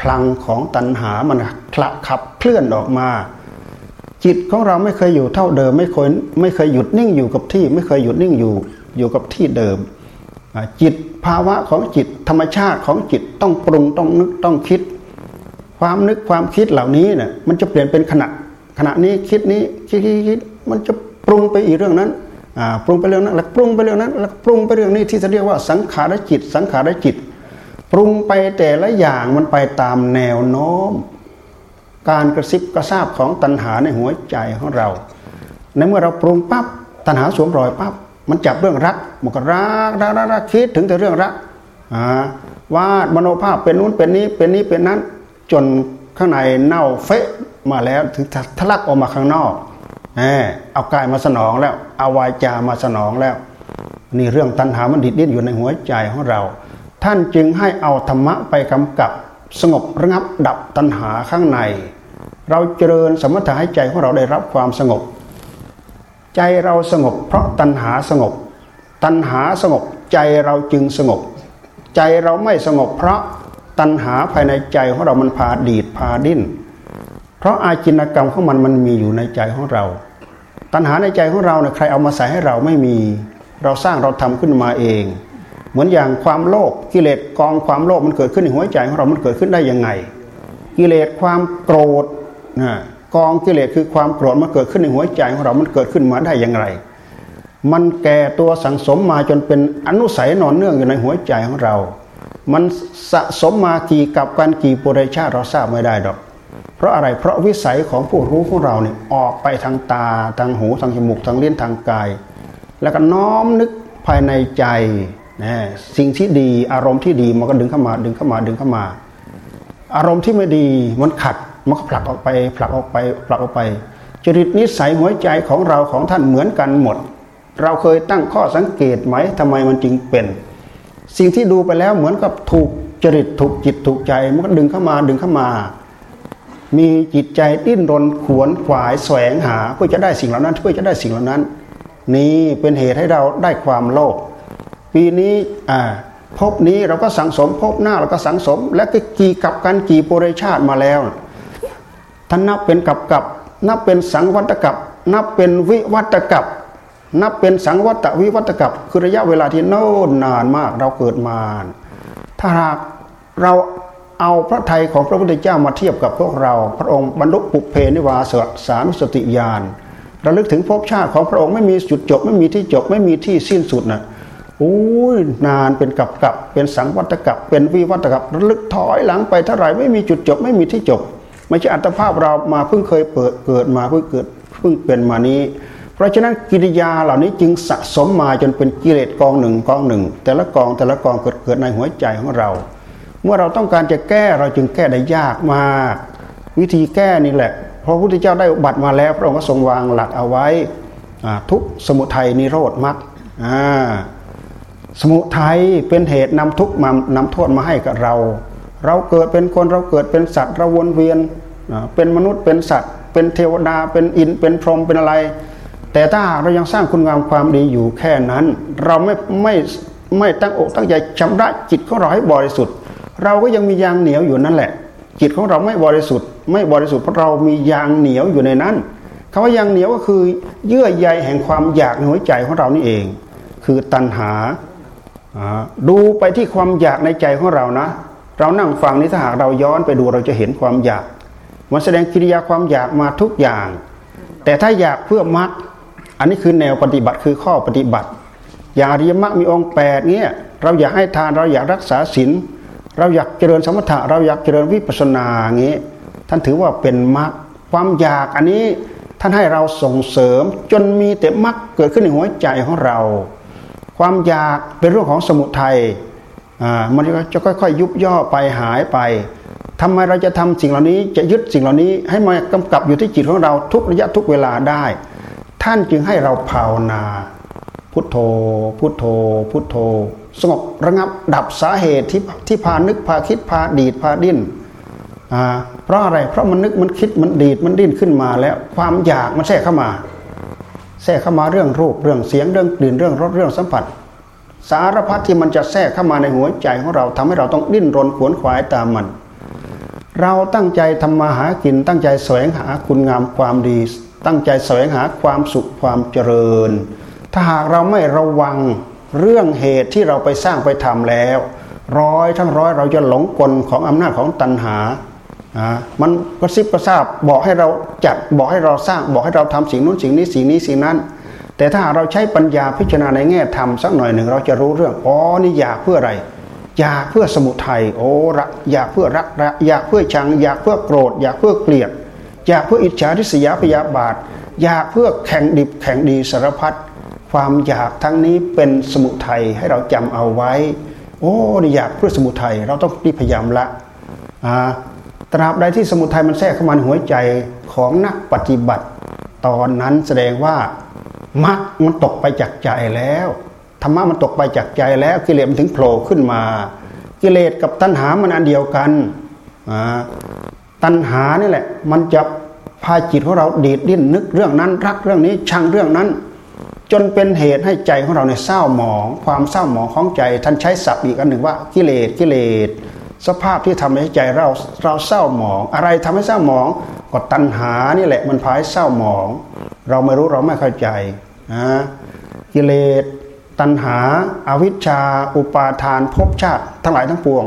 พลังของตัณหา มันคละขับเคลื่อนออกมา จิตของเราไม่เคยอยู่เท่าเดิม ไม่เคยไม่เคยหยุดนิ่งอยู่กับที่ ไม่เคยหยุดนิ่งอยู่อยู่กับที่เดิม จิต ภาวะของจิต ธรรมชาติของจิตต้องปรุงต้องนึกต้องคิด ความนึกความคิดเหล่านี้เนี่ยมันจะเปลี่ยนเป็นขณะขณะนี้คิดนี้คิดคิดมันจะปรุงไปอีกเรื่องนั้นปรุงไปเรื่องนั้นแล้วปรุงไปเรื่องนั้นแล้วปรุงไปเรื่องนี้ที่จะเรียกว่าสังขารจิต สังขารจิต ปรุงไปแต่ละอย่างมันไปตามแนวโน้ม การกระซิบกระซาบของตัณหาในหัวใจของเรา ในเมื่อเราปรุงปั๊บตัณหาสวมรอยปั๊บ มันจับเรื่องรักมันก็รักรักรักรักคิดถึงแต่เรื่องรักอ่าวาดมโนภาพเป็นนู้นเป็นนี้เป็นนี้เป็นนั้น จนข้างในเน่าเฟะมาแล้วถึงทะลักออกมาข้างนอกเอากายมาสนองแล้วเอาวายจามาสนองแล้ว นี่เรื่องตัณหามันดิดดิ้นอยู่ในหัวใจของเรา ท่านจึงให้เอาธรรมะไปกำกับสงบระงับดับตัณหาข้างใน เราเจริญสมถะให้ใจของเราได้รับความสงบ ใจเราสงบ เพราะตัณหาสงบ ตัณหาสงบใจเราจึงสงบ ใจเราไม่สงบ เพราะตัณหาภายในใจของเรามันพาดีดพาดิ้น เพราะอาจินกรรมของมันมันมีอยู่ในใจของเรา ตัณหาในใจของเราเนี่ยใครเอามาใส่ให้เราไม่มี เราสร้างเราทำขึ้นมาเอง เหมือนอย่างความโลภกิเลสกองความโลภมันเกิดขึ้นในหัวใจของเรา มันเกิดขึ้นได้ยังไง กิเลสความโกรธนะ กองกิเลสคือความโกรธมันเกิดขึ้นในหัวใจของเรา มันเกิดขึ้นมาได้อย่างไร มันแก่ตัวสังสมมาจนเป็นอนุสัยนอนเนื่องอยู่ในหัวใจของเรา มันสะสมมากี่กับกันกี่ปุริชาเราทราบไม่ได้ดอก เพราะอะไร เพราะวิสัยของผู้รู้ของเราเนี่ยออกไปทางตา ทางหู ทางจมูก ทางเลี้ยน ทางกาย แล้วก็น้อมนึกภายในใจนะสิ่งที่ดีอารมณ์ที่ดีมันก็ดึงเข้ามาดึงเข้ามาดึงเข้ามา อารมณ์ที่ไม่ดีมันขัด มันก็ผลักออกไปผลักออกไปผลักออกไป จริตนิสัยหัวใจของเราของท่านเหมือนกันหมด เราเคยตั้งข้อสังเกตไหมทำไมมันจึงเป็น สิ่งที่ดูไปแล้วเหมือนกับถูกจริตถูกจิตถูกใจมันก็ดึงเข้ามาดึงเข้ามา มีจิตใจดิ้นรนขวนขวายแสวงหาเพื่อจะได้สิ่งเหล่านั้นเพื่อจะได้สิ่งเหล่านั้น นี่เป็นเหตุให้เราได้ความโลภปีนี้อ่าพบนี้เราก็สังสมพบหน้าเราก็สังสม และก็กี่กับกันกี่ปุเรชาติมาแล้ว ท่านนับเป็นกับกับ นับเป็นสังวัตกับ นับเป็นวิวัตกับ นับเป็นสังวัตวิวัตกับ คือระยะเวลาที่โน่นนานมากเราเกิดมา ถ้าหากเราเอาพระไทยของพระพุทธเจ้ามาเทียบกับพวกเรา พระองค์บรรลุปุเพนิวาสสานุสติญาณระลึกถึงภพชาติของพระองค์ไม่มีจุดจบ ไม่มีที่จบไม่มีที่สิ้นสุดนะโอ้ยนานเป็นกับกับเป็นสังวัตกับเป็นวิวัตกับระลึกถอยหลังไปเท่าไหร่ไม่มีจุดจบ ไม่มีที่จบ ไม่ใช่อัตภาพเรามาเพิ่งเคยเปิดเกิดมาเพิ่งเกิดเพิ่งเป็นมานี้ เพราะฉะนั้นกิริยาเหล่านี้จึงสะสมมาจนเป็นกิเลสกองหนึ่งกองหนึ่ง แต่ละกองแต่ละกองเกิดเกิดในหัวใจของเรา เมื่อเราต้องการจะแก้เราจึงแก้ได้ยากมาก วิธีแก้นี่แหละพระพุทธเจ้าได้บัตรมาแล้วพระองค์ก็ทรงวางหลักเอาไว้ทุกสมุทัยนิโรธมรรคสมุทัยเป็นเหตุนำทุกข์มานำโทษมาให้กับเรา เราเกิดเป็นคนเราเกิดเป็นสัตว์เราวนเวียนเป็นมนุษย์เป็นสัตว์ เป็นเทวดาเป็นอินเป็นพรหมเป็นอะไร แต่ถ้าหากเรายังสร้างคุณงามความดีอยู่แค่นั้น เราไม่ไม่ไม่ตั้งอกตั้งใจชำระจิตของเราให้บริสุทธิ์ เราก็ยังมียางเหนียวอยู่นั่นแหละ จิตของเราไม่บริสุทธิ์ ไม่บริสุทธิ์เพราะเรามียางเหนียวอยู่ในนั้นคำว่ายางเหนียวก็คือเยื่อใยแห่งความอยากในหัวใจของเรานี่เอง คือตัณหาดูไปที่ความอยากในใจของเรานะ เรานั่งฟังนี้ถ้าหากเราย้อนไปดูเราจะเห็นความอยาก มันแสดงกิริยาความอยากมาทุกอย่าง แต่ถ้าอยากเพื่อมรรคอันนี้คือแนวปฏิบัติคือข้อปฏิบัติ อย่างอริยมรรคมีองค์แปดเนี่ยเราอยากให้ทานเราอยากรักษาศีลเราอยากเจริญสมถะเราอยากเจริญวิปัสสนาอย่างนี้ ท่านถือว่าเป็นมรรคความอยากอันนี้ท่านให้เราส่งเสริมจนมีแต่มรรคเกิดขึ้นในหัวใจของเรา ความอยากเป็นเรื่องของสมุทัย มันจะค่อยๆ ยุบย่อไปหายไปทำไมเราจะทำสิ่งเหล่านี้จะยึดสิ่งเหล่านี้ ให้มากำกับอยู่ที่จิตของเราทุกระยะทุกเวลาได้ ท่านจึงให้เราภาวนา พุทโธ พุทโธ พุทโธ สงบระงับดับสาเหตุที่ที่พานึกพาคิดพาดีดพาดิ้นเพราะอะไรเพราะมันนึกมันคิดมันดีดมันดิ้นขึ้นมาแล้วความอยากมันแทรกเข้ามา แทรกเข้ามาเรื่องรูปเรื่องเสียงเรื่องกลิ่นเรื่องรสเรื่องสัมผัส สารพัดที่มันจะแทรกเข้ามาในหัวใจของเราทำให้เราต้องดิ้นรนขวนขวายตามมัน เราตั้งใจทำมาหากินตั้งใจแสวงหาคุณงามความดี ตั้งใจแสวงหาความสุขความเจริญ ถ้าหากเราไม่ระวังเรื่องเหตุที่เราไปสร้างไปทำแล้ว ร้อยทั้งร้อยเราจะหลงกลของอำนาจของตัณหามันกระซิบกระซาบบอกให้เราจัดบอกให้เราสร้างบอกให้เราทำสิ่งนู้นสิ่งนี้สิ่งนี้สิ่งนั้น แต่ถ้าเราใช้ปัญญาพิจารณาในแง่ธรรมสักหน่อยหนึ่งเราจะรู้เรื่องอ๋อนี่อยากเพื่ออะไร อยากเพื่อสมุทัยโอ้รักอยากเพื่อรักอยากเพื่อชัง อยากเพื่อโกรธ อยากเพื่อเกลียด อยากเพื่ออิจฉาทิษยาพยาบาท อยากเพื่อแข่งดิบแข่งดีสารพัดความอยากทั้งนี้เป็นสมุทัยให้เราจำเอาไว้ โอ้นี่อยากเพื่อสมุทัยเราต้องรีบพยายามละตราบใดที่สมุทัยมันแทรกเข้ามาในหัวใจของนักปฏิบัติ ตอนนั้นแสดงว่า มรรคมันตกไปจากใจแล้วธรรมะมันตกไปจากใจแล้วกิเลสมันถึงโผล่ขึ้นมา กิเลสกับตัณหามันอันเดียวกันตัณหานี่แหละ มันจะพาจิตของเราดีดดิ้นนึกเรื่องนั้นรักเรื่องนี้ชังเรื่องนั้น จนเป็นเหตุให้ใจของเราเนี่ยเศร้าหมอง ความเศร้าหมองของใจท่านใช้ศัพท์อีกอันหนึ่งว่ากิเลสกิเลสสภาพที่ทำให้ใจเราเราเศร้าหมอง อะไรทำให้เศร้าหมองก็ตัณหานี่แหละ มันพาให้เศร้าหมอง เราไม่รู้เราไม่เข้าใจนะกิเลสตัณหาอาวิชชา อุปาทานภพชาติทั้งหลายทั้งปวง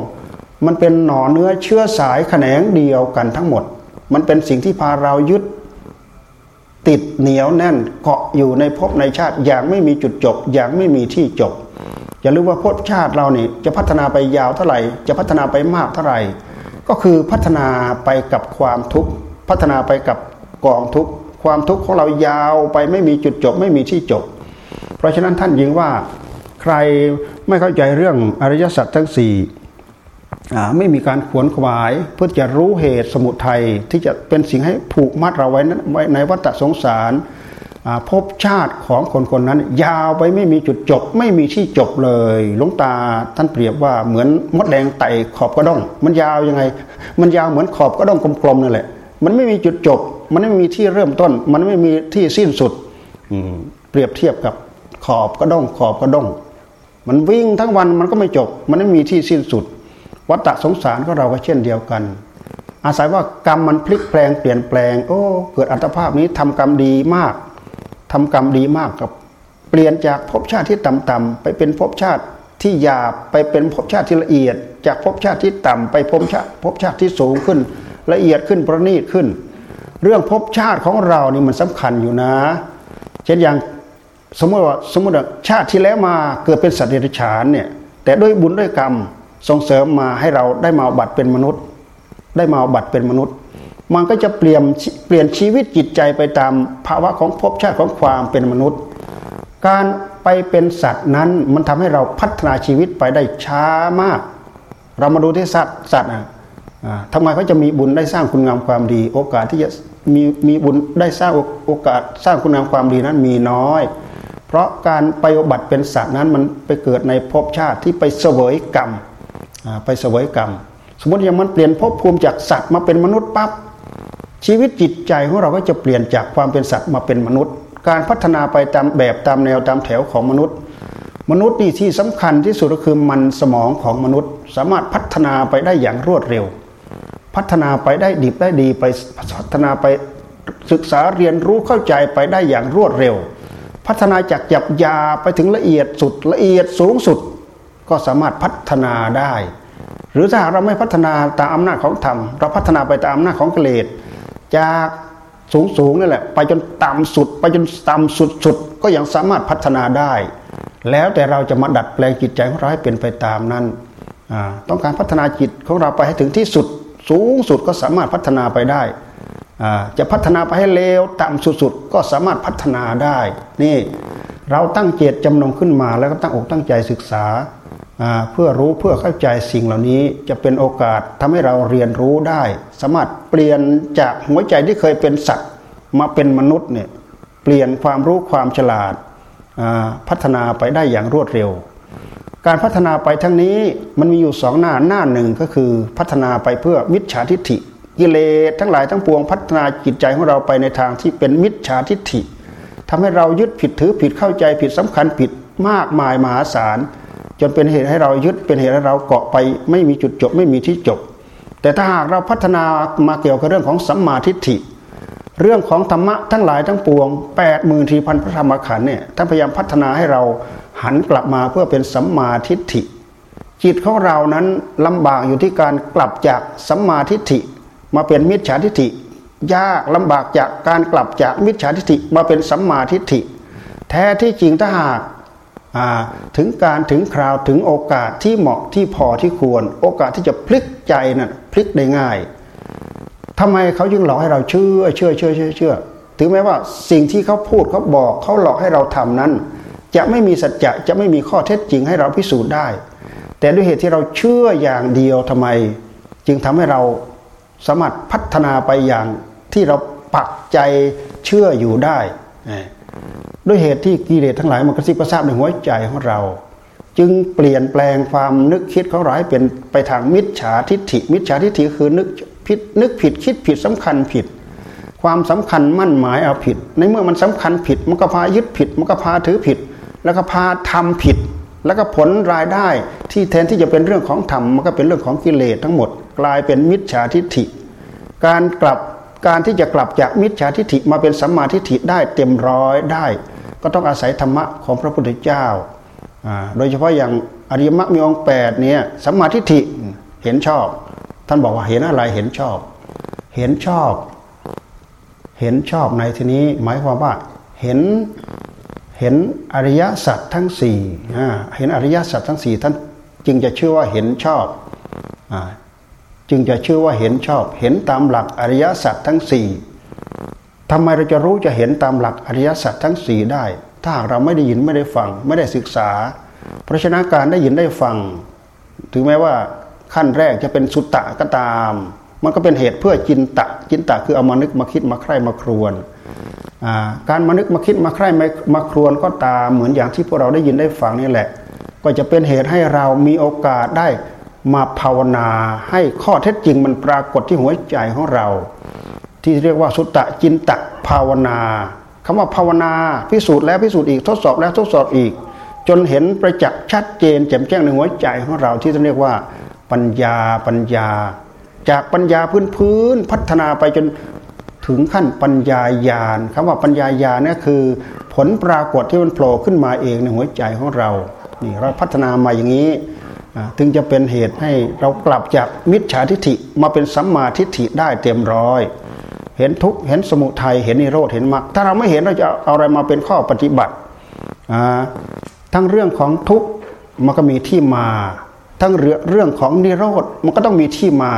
มันเป็นหน่อเนื้อเชื้อสายแขนงเดียวกันทั้งหมด มันเป็นสิ่งที่พาเรายึดติดเหนียวแน่นเกาะอยู่ในภพในชาติอย่างไม่มีจุดจบ อย่างไม่มีที่จบอย่าลืมว่าภพชาติเราเนี่ยจะพัฒนาไปยาวเท่าไหร่ จะพัฒนาไปมากเท่าไหร่ ก็คือพัฒนาไปกับความทุกข์พัฒนาไปกับกองทุกข์ ความทุกข์ของเรายาวไปไม่มีจุดจบ ไม่มีที่จบ เพราะฉะนั้นท่านยิงว่าใครไม่เข้าใจเรื่องอริยสัจทั้งสี่ไม่มีการขวนขวายเพื่อจะรู้เหตุสมุทัยที่จะเป็นสิ่งให้ผูกมัดเราไว้ในวัฏสงสารภพชาติของคนคนนั้น ยาวไปไม่มีจุดจบ ไม่มีที่จบเลยลุงตาท่านเปรียบว่าเหมือนมดแดงไต่ขอบกระด้งมันยาวยังไง มันยาวเหมือนขอบกระด้งกลมๆนั่นแหละ มันไม่มีจุดจบ มันไม่มีที่เริ่มต้น มันไม่มีที่สิ้นสุดเปรียบเทียบกับขอบกระด้งขอบกระด้งมันวิ่งทั้งวันมันก็ไม่จบ มันไม่มีที่สิ้นสุด วัฏสงสารก็เราก็เช่นเดียวกัน อาศัยว่ากรรมมันพลิกแปลงเปลี่ยนแปลง โอ้ เกิดอัตภาพนี้ทำกรรมดีมากทำกรรมดีมากกับ เปลี่ยนจากภพชาติที่ต่ำๆไปเป็นภพชาติที่หยาบไปเป็นภพชาติที่ละเอียด จากภพชาติที่ต่ำไปภพชาติภพชาติที่สูงขึ้น ละเอียดขึ้นประณีตขึ้น เรื่องภพชาติของเรานี่มันสำคัญอยู่นะ เช่นอย่างสมมติว่าสมมติว่าชาติที่แล้วมาเกิดเป็นสัตว์เดรัจฉานเนี่ยแต่ด้วยบุญด้วยกรรมส่งเสริมมาให้เราได้มาบัตรเป็นมนุษย์ ได้มาบัตรเป็นมนุษย์ มันก็จะเปลี่ยนเปลี่ยนชีวิตจิตใจไปตามภาวะของภพชาติของความเป็นมนุษย์ การไปเป็นสัตว์นั้นมันทำให้เราพัฒนาชีวิตไปได้ช้ามาก เรามาดูที่สัตว์สัตว์อะ ทำไมเขาจะมีบุญได้สร้างคุณงามความดี โอกาสที่จะมีมีบุญได้สร้างโอกาสสร้างคุณงามความดีนั้นมีน้อย เพราะการไปอบัติเป็นสัตว์นั้นมันไปเกิดในภพชาติที่ไปเสวยกรรมไปเสวยกรรม สมมติอย่างมันเปลี่ยนภพภูมิจากสัตว์มาเป็นมนุษย์ปั๊บชีวิตจิตใจของเราก็จะเปลี่ยนจากความเป็นสัตว์มาเป็นมนุษย์ การพัฒนาไปตามแบบตามแนวตามแถวของมนุษย์ มนุษย์นี่ที่สำคัญที่สุดก็คือมันสมองของมนุษย์ สามารถพัฒนาไปได้อย่างรวดเร็ว พัฒนาไปได้ดีได้ดีไปพัฒนาไปศึกษาเรียนรู้เข้าใจไปได้อย่างรวดเร็ว พัฒนาจากหยับยาไปถึงละเอียดสุดละเอียดสูงสุด ก็สามารถพัฒนาได้ หรือถ้าเราไม่พัฒนาตามอำนาจของธรรม เราพัฒนาไปตามอำนาจของกิเลสจากสูงสูงนี่แหละไปจนต่ำสุด ไปจนต่ำสุดสุดก็ยังสามารถพัฒนาได้ แล้วแต่เราจะมาดัดแปลงจิตใจของเราให้เป็นไปตามนั้น ต้องการพัฒนาจิตของเราไปให้ถึงที่สุด สูงสุดก็สามารถพัฒนาไปได้ จะพัฒนาไปให้เลวต่ำสุดๆก็สามารถพัฒนาได้ นี่เราตั้งเจตจำนงขึ้นมาแล้วก็ตั้งอกตั้งใจศึกษาเพื่อรู้เพื่อเข้าใจสิ่งเหล่านี้จะเป็นโอกาสทำให้เราเรียนรู้ได้ สามารถเปลี่ยนจากหัวใจที่เคยเป็นสัตว์มาเป็นมนุษย์เนี่ยเปลี่ยนความรู้ความฉลาดพัฒนาไปได้อย่างรวดเร็ว การพัฒนาไปทั้งนี้มันมีอยู่สองหน้าหน้าหนึ่งก็คือพัฒนาไปเพื่อมิจฉาทิฏฐิกิเลสทั้งหลายทั้งปวงพัฒนาจิตใจของเราไปในทางที่เป็นมิจฉาทิฏฐิทำให้เรายึดผิดถือผิดเข้าใจผิดสำคัญผิดมากมายมหาศาลจนเป็นเหตุให้เรายึดเป็นเหตุให้เราเกาะไป ไม่มีจุดจบไม่มีที่จบ แต่ถ้าหากเราพัฒนามาเกี่ยวกับเรื่องของสัมมาทิฏฐิ เรื่องของธรรมะทั้งหลายทั้งปวง8ปดหมื่นทีพันพระธรรมขันธ์เนี่ยท่านพยายามพัฒนาให้เราหันกลับมาเพื่อเป็นสัมมาทิฏฐิ จิตของเรานั้นลำบากอยู่ที่การกลับจากสัมมาทิฏฐิ มาเป็นมิจฉาทิฏฐิ ยากลำบากจากการกลับจากมิจฉาทิฏฐิมาเป็นสัมมาทิฏฐิ แท้ที่จริงถ้าหากถึงการถึงคราวถึงโอกาสที่เหมาะที่พอที่ควร โอกาสที่จะพลิกใจนะ่ะพลิกได้ง่าย ทำไมเขายึงหลอกให้เราเชื่อเชื่อเชื่อเชื่อเชื่อถึงแม้ว่าสิ่งที่เขาพูดเขาบอกเขาหลอกให้เราทำนั้น จะไม่มีสัจจะจะไม่มีข้อเท็จจริงให้เราพิสูจน์ได้ แต่ด้วยเหตุที่เราเชื่ออย่างเดียวทำไม จึงทำให้เราสามารถพัฒนาไปอย่างที่เราปักใจเชื่ออยู่ได้ ด้วยเหตุที่กิเลสทั้งหลายมันกระซิบกระซาบในหัวใจของเรา จึงเปลี่ยนแปลงความนึกคิดของเราให้เป็นไปทางมิจฉาทิฏฐิ มิจฉาทิฏฐิคือนึกผิดนึกผิดคิดผิดสำคัญผิด ความสำคัญมั่นหมายเอาผิด ในเมื่อมันสำคัญผิด มันก็พายึดผิด มันก็พาถือผิด แล้วก็พาทำผิด แล้วก็ผลรายได้ที่แทนที่จะเป็นเรื่องของธรรมมันก็เป็นเรื่องของกิเลสทั้งหมด กลายเป็นมิจฉาทิฏฐิ การกลับการที่จะกลับจากมิจฉาทิฏฐิมาเป็นสัมมาทิฏฐิได้เต็มร้อยได้ ก็ต้องอาศัยธรรมะของพระพุทธเจ้า โดยเฉพาะอย่างอริยมรรคมีองค์แปดเนี่ยสัมมาทิฏฐิเห็นชอบ ท่านบอกว่าเห็นอะไรเห็นชอบ เห็นชอบ เห็นชอบในที่นี้ หมายความว่าเห็นเห็นอริยสัจทั้งสี่เห็นอริยสัจทั้งสี่ท่านจึงจะเชื่อว่าเห็นชอบจึงจะชื่อว่าเห็นชอบ เห็นตามหลักอริยสัจทั้งสี่ทำไมเราจะรู้จะเห็นตามหลักอริยสัจทั้งสี่ได้ ถ้าหากเราไม่ได้ยินไม่ได้ฟัง ไม่ได้ศึกษา เพราะฉะนั้นการได้ยินได้ฟัง ถึงแม้ว่า ขั้นแรกจะเป็นสุตตะก็ตาม มันก็เป็นเหตุเพื่อจินตะจินตะคือเอามานึกมาคิดมาใคร่มาครวนการมานึกมาคิดมาใคร่มาครวนก็ตามเหมือนอย่างที่พวกเราได้ยินได้ฟังนี่แหละ ก็จะเป็นเหตุให้เรามีโอกาสได้มาภาวนาให้ข้อเท็จจริงมันปรากฏที่หัวใจของเรา ที่เรียกว่าสุตตะจินตะภาวนาคำว่าภาวนาพิสูจน์แล้วพิสูจน์อีกทดสอบแล้วทดสอบอีก จนเห็นประจักษ์ชัดเจนแจ่มแจ้งในหัวใจของเราที่เรียกว่า ปัญญาปัญญา จากปัญญาพื้นพื้นพัฒนาไปจนถึงขั้นปัญญาญาณคำว่าปัญญาญาณนี่คือ ผลปรากฏที่มันโผล่ขึ้นมาเองในหัวใจของเรานี่เราพัฒนามาอย่างนี้ถึงจะเป็นเหตุให้เรากลับจากมิจฉาทิฏฐิมาเป็นสัมมาทิฏฐิได้เต็มร้อย เห็นทุกเห็นสมุทัยเห็นนิโรธเห็นมรรคถ้าเราไม่เห็นเราจะเอาอะไรมาเป็นข้อปฏิบัติทั้งเรื่องของทุกมันก็มีที่มา ทั้งเรื่องของนิโรธมันก็ต้องมีที่มา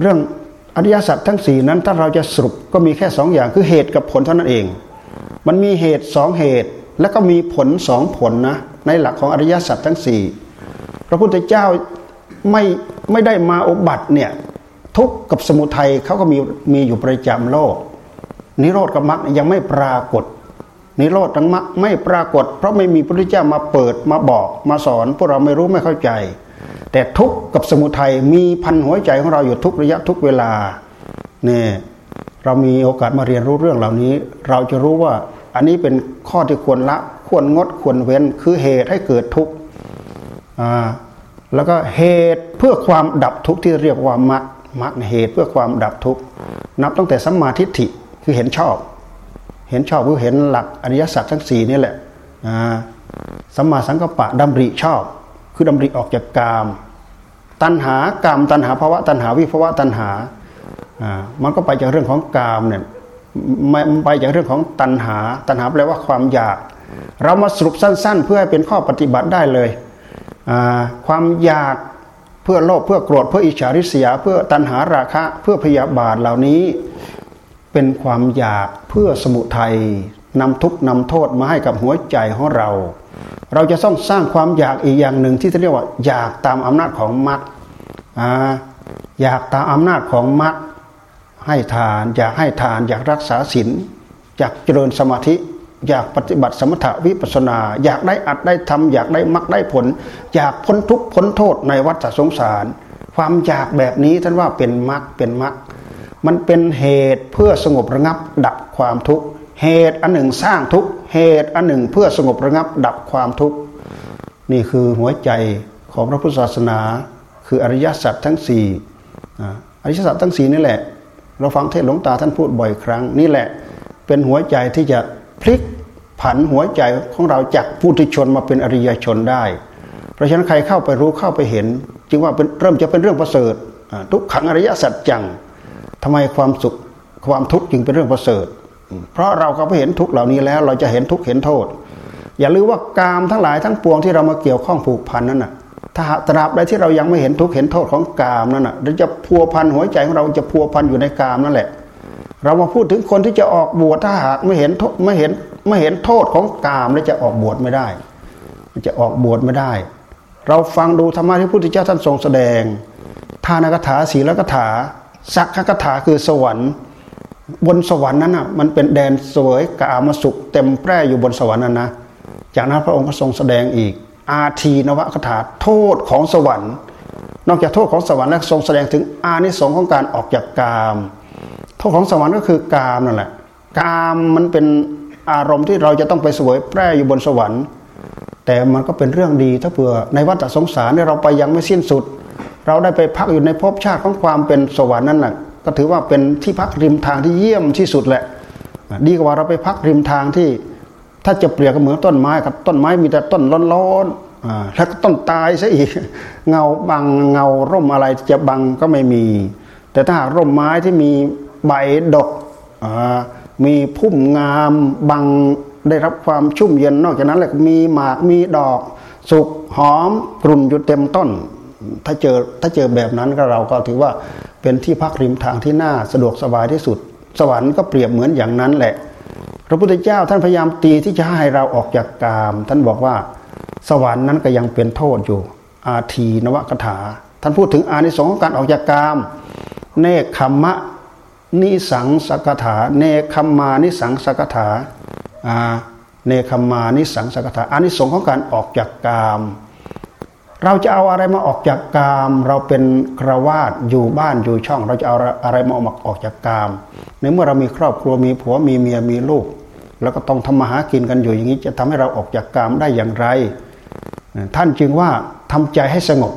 เรื่องอริยสัจทั้งสี่นั้นถ้าเราจะสรุปก็มีแค่สองอย่างคือเหตุกับผลเท่านั้นเอง มันมีเหตุสองเหตุแล้วก็มีผลสองผลนะในหลักของอริยสัจทั้งสี่พระพุทธเจ้าไม่ไม่ได้มาอุบัติเนี่ยทุกข์กับสมุทัยเขาก็มีมีอยู่ประจำโลก นิโรธกับมรรคยังไม่ปรากฏ นิโรธทั้งมรรคไม่ปรากฏ เพราะไม่มีพระพุทธเจ้ามาเปิดมาบอกมาสอน พวกเราไม่รู้ไม่เข้าใจ แต่ทุกข์กับสมุทัยมีพันหัวใจของเราอยู่ทุกระยะทุกเวลาเนี่ยเรามีโอกาสมาเรียนรู้เรื่องเหล่านี้ เราจะรู้ว่าอันนี้เป็นข้อที่ควรละควรงดควรเว้นคือเหตุให้เกิดทุกข์แล้วก็เหตุเพื่อความดับทุกข์ที่เรียกว่ามรรคมรรคเหตุเพื่อความดับทุกข์นับตั้งแต่สัมมาทิฏฐิคือเห็นชอบ เห็นชอบคือเห็นหลักอริยสัจทั้งสี่นี่แหละสัมมาสังกัปปะดำริชอบ คือดำริออกจากกาม ตัณหากามตัณหาภาวะตัณหาวิภาวะตัณหามันก็ไปจากเรื่องของกามเนี่ยไปจากเรื่องของตัณหา ตัณหาแปลว่าความอยาก เรามาสรุปสั้น ๆ เพื่อให้เป็นข้อปฏิบัติได้เลยความอยากเพื่อโลภเพื่อโกรธเพื่ออิจฉาริษยา เพื่อตัณหาราคะ เพื่อพยาบาทเหล่านี้ เป็นความอยากเพื่อสมุทัยนำทุกนำโทษมาให้กับหัวใจของเรา เราจะต้องสร้างความอยากอีกอย่างหนึ่งที่เรียกว่า อยากตามอำนาจของมรรคอยากตามอำนาจของมรรคให้ทาน อยากให้ทาน อยากรักษาศีลอยากเจริญสมาธิอยากปฏิบัติสมถะวิปัสนา อยากได้อัดได้ทำอยากได้มรรคได้ผล อยากพ้นทุกข์พ้นโทษในวัฏสงสาร ความอยากแบบนี้ท่านว่าเป็นมรรคเป็นมรรค มันเป็นเหตุเพื่อสงบระงับดับความทุกข์เหตุอันหนึ่งสร้างทุกข์เหตุอันหนึ่งเพื่อสงบระงับดับความทุกข์นี่คือหัวใจของพระพุทธศาสนา คืออริยสัจทั้งสี่อริยสัจทั้งสี่นี่แหละ เราฟังเทศหลวงตาท่านพูดบ่อยครั้ง นี่แหละเป็นหัวใจที่จะพลิกผันหัวใจของเราจากผู้ที่ชนมาเป็นอริยชนได้ เพราะฉะนั้นใครเข้าไปรู้เข้าไปเห็น จึงว่าเป็นเริ่มจะเป็นเรื่องประเสริฐทุกขังอริยสัจจัง ทำไมความสุขความทุกข์จึงเป็นเรื่องประเสริฐ เพราะเราก็ไปเห็นทุกเหล่านี้แล้ว เราจะเห็นทุกเห็นโทษ อย่าลืมว่ากามทั้งหลายทั้งปวงที่เรามาเกี่ยวข้องผูกพันนั้นน่ะ ถ้าตราบใดที่เรายังไม่เห็นทุกข์เห็นโทษของกามนั่นน่ะเราจะพัวพันหัวใจของเราจะพัวพันอยู่ในกามนั่นแหละ เรามาพูดถึงคนที่จะออกบวชถ้าหากไม่เห็นไม่เห็นไม่เห็นโทษของกามแล้วจะออกบวชไม่ได้จะออกบวชไม่ได้ เราฟังดูธรรมะที่พระพุทธเจ้าท่านทรงแสดง ทานกถาศีลกถา สักขกถาคือสวรรค์ บนสวรรค์นั้นอะมันเป็นแดนสวยกามสุข เต็มแปร่อยู่บนสวรรค์นั้นนะจากนั้นพระองค์ก็ทรงแสดงอีก อาทีนวคถาโทษของสวรรค์ นอกจากโทษของสวรรค์แล้วทรงแสดงถึงอานิสงส์ของการออกจากกาม โทษของสวรรค์ก็คือกามนั่นแหละกามมันเป็นอารมณ์ที่เราจะต้องไปสวยแปร่อยู่บนสวรรค์ แต่มันก็เป็นเรื่องดีถ้าเผื่อในวัฏสงสารเนี่ยเราไปยังไม่สิ้นสุด เราได้ไปพักอยู่ในภพชาติของความเป็นสวรรค์นั่นแหละก็ถือว่าเป็นที่พักริมทางที่เยี่ยมที่สุดแหละ ดีกว่าเราไปพักริมทางที่ ถ้าจะเปรียบก็เหมือนต้นไม้ครับต้นไม้มีแต่ต้นร้อนๆแล้วก็ต้นตายซะอีกเงาบังเงาร่มอะไรจะบังก็ไม่มี แต่ถ้าหากร่มไม้ที่มีใบดกมีพุ่มงามบังได้รับความชุ่มเย็นนอกจากนั้นแล้วมีหมากมีดอก สุกหอมกลุ่นอยู่เต็มต้น ถ้าเจอถ้าเจอแบบนั้นก็เราก็ถือว่าเป็นที่พักริมทางที่น่าสะดวกสบายที่สุด สวรรค์ก็เปรียบเหมือนอย่างนั้นแหละ พระพุทธเจ้าท่านพยายามตีที่จะให้เราออกจากกาม ท่านบอกว่าสวรรค์นั้นก็ยังเป็นโทษอยู่ อาทีนวกถา ท่านพูดถึงอานิสงส์ของการออกจากกาม เนคขมะนิสังสกถา เนคขมานิสังสกถาเนคขมานิสังสกถาอานิสงส์ของการออกจากกาม เราจะเอาอะไรมาออกจากกาม เราเป็นครวาดอยู่บ้านอยู่ช่อง เราจะเอาอะไรมาออกออกจากกาม ในเมื่อเรามีครอบครัวมีผัวมีเมียมีลูก แล้วก็ต้องทำมาหากินกันอยู่อย่างนี้ จะทำให้เราออกจากกามได้อย่างไร ท่านจึงว่าทำใจให้สงบ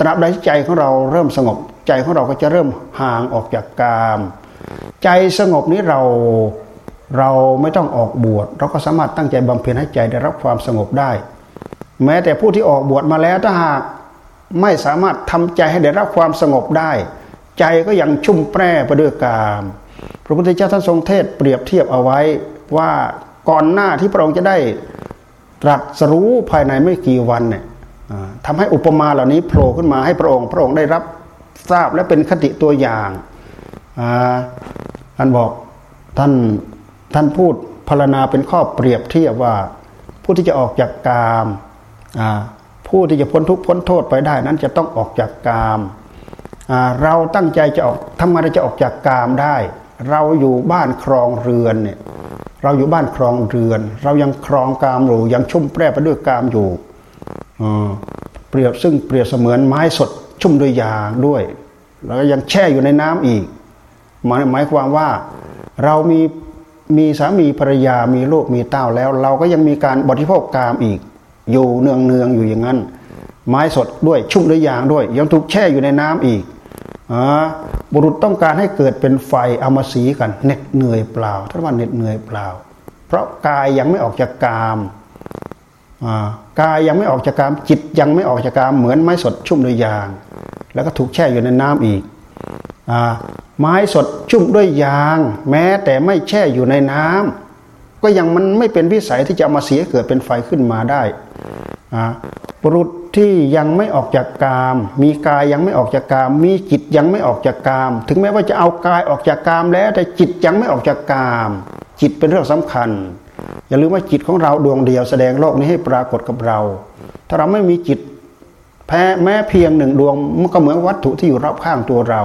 ตราบใดใจของเราเริ่มสงบ ใจของเราก็จะเริ่มห่างออกจากกาม ใจสงบนี้เราเราไม่ต้องออกบวชเราก็สามารถตั้งใจบำเพ็ญให้ใจได้รับความสงบได้ แม้แต่ผู้ที่ออกบวชมาแล้วถ้าหากไม่สามารถทำใจให้ได้รับความสงบได้ ใจก็ยังชุ่มแปร่ไปด้วยกาม พระพุทธเจ้าท่านทรงเทศเปรียบเทียบเอาไว้ว่าก่อนหน้าที่พระองค์จะได้ตรัสรู้ภายในไม่กี่วันเนี่ยทำให้อุปมาเหล่านี้โผล่ขึ้นมาให้พระองค์ พระองค์ได้รับทราบและเป็นคติตัวอย่างท่านบอกท่านท่านพูดพารณาเป็นข้อเปรียบเทียบว่าผู้ที่จะออกจากกาม ผู้ที่จะพ้นทุกข์พ้นโทษไปได้นั้นจะต้องออกจากกามเราตั้งใจจะออกทำไมเราจะออกจากกามได้ เราอยู่บ้านครองเรือนเนี่ยเราอยู่บ้านครองเรือน เรายังครองกามอยู่ยังชุ่มแปรไปด้วยกามอยู่เปรียบซึ่งเปรียบเสมือนไม้สดชุ่มด้วยยางด้วย แล้วก็ยังแช่อยู่ในน้ำอีกหมายหมายความว่าเรามีมีสามีภรรยามีลูกมีเต้าแล้ว เราก็ยังมีการบริโภคกามอีก อยู่เนืองเนืองอยู่อย่างนั้น ไม้สดด้วยชุ่มด้วยยางด้วย ยังถูกแช่อยู่ในน้ำอีกอบุรุษต้องการให้เกิดเป็นไฟเอามาสีกันเหน็ดเหนื่อยเปล่าท่านว่าเหน็ดเหนื่อยเปล่า เพราะกายยังไม่ออกจากกามกายยังไม่ออกจากกามจิตยังไม่ออกจากกามเหมือนไม้สดชุ่มด้วยยาง แล้วก็ถูกแช่อยู่ในน้ำอีกอไม้สดชุ่มด้วยยาง แม้แต่ไม่แช่อยู่ในน้ำ ก็ยังมันไม่เป็นวิสัยที่จะมาเสียเกิดเป็นไฟขึ้นมาได้บุรุษที่ยังไม่ออกจากกาม มีกายยังไม่ออกจากกาม มีจิตยังไม่ออกจากกาม ถึงแม้ว่าจะเอากายออกจากกามแล้วแต่จิตยังไม่ออกจากกาม จิตเป็นเรื่องสำคัญ อย่าลืมว่าจิตของเราดวงเดียวแสดงโลกนี้ให้ปรากฏกับเรา ถ้าเราไม่มีจิตแพ้แม้เพียงหนึ่งดวงมันก็เหมือนวัตถุที่อยู่รอบข้างตัวเรา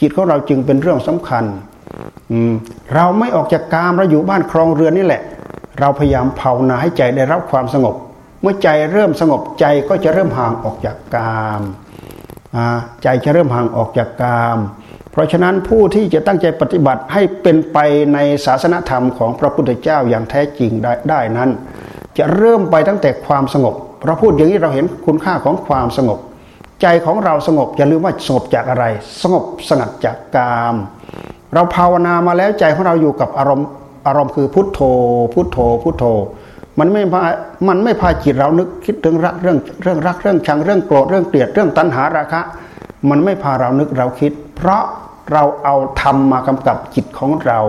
จิตของเราจึงเป็นเรื่องสำคัญ เราไม่ออกจากกามเราอยู่บ้านครองเรือนนี่แหละ เราพยายามภาวนาให้ใจได้รับความสงบ เมื่อใจเริ่มสงบใจก็จะเริ่มห่างออกจากกามใจจะเริ่มห่างออกจากกาม เพราะฉะนั้นผู้ที่จะตั้งใจปฏิบัติให้เป็นไปในศาสนธรรมของพระพุทธเจ้าอย่างแท้จริงได้ได้นั้น จะเริ่มไปตั้งแต่ความสงบเราพูดอย่างนี้เราเห็นคุณค่าของความสงบ ใจของเราสงบอย่าลืมว่าสงบจากอะไร สงบสงัดจากกาม เราภาวนามาแล้วใจของเราอยู่กับอารมณ์อารมณ์คือพุทโธ พุทโธ พุทโธ มันไม่พามันไม่พาจิตเรานึกคิดถึงรักเรื่องเรื่องรักเรื่องชังเรื่องโกรธเรื่องเกลียดเรื่องตัณหาราคะ มันไม่พาเรานึกเราคิด เพราะเราเอาธรรมมากำกับจิตของเรา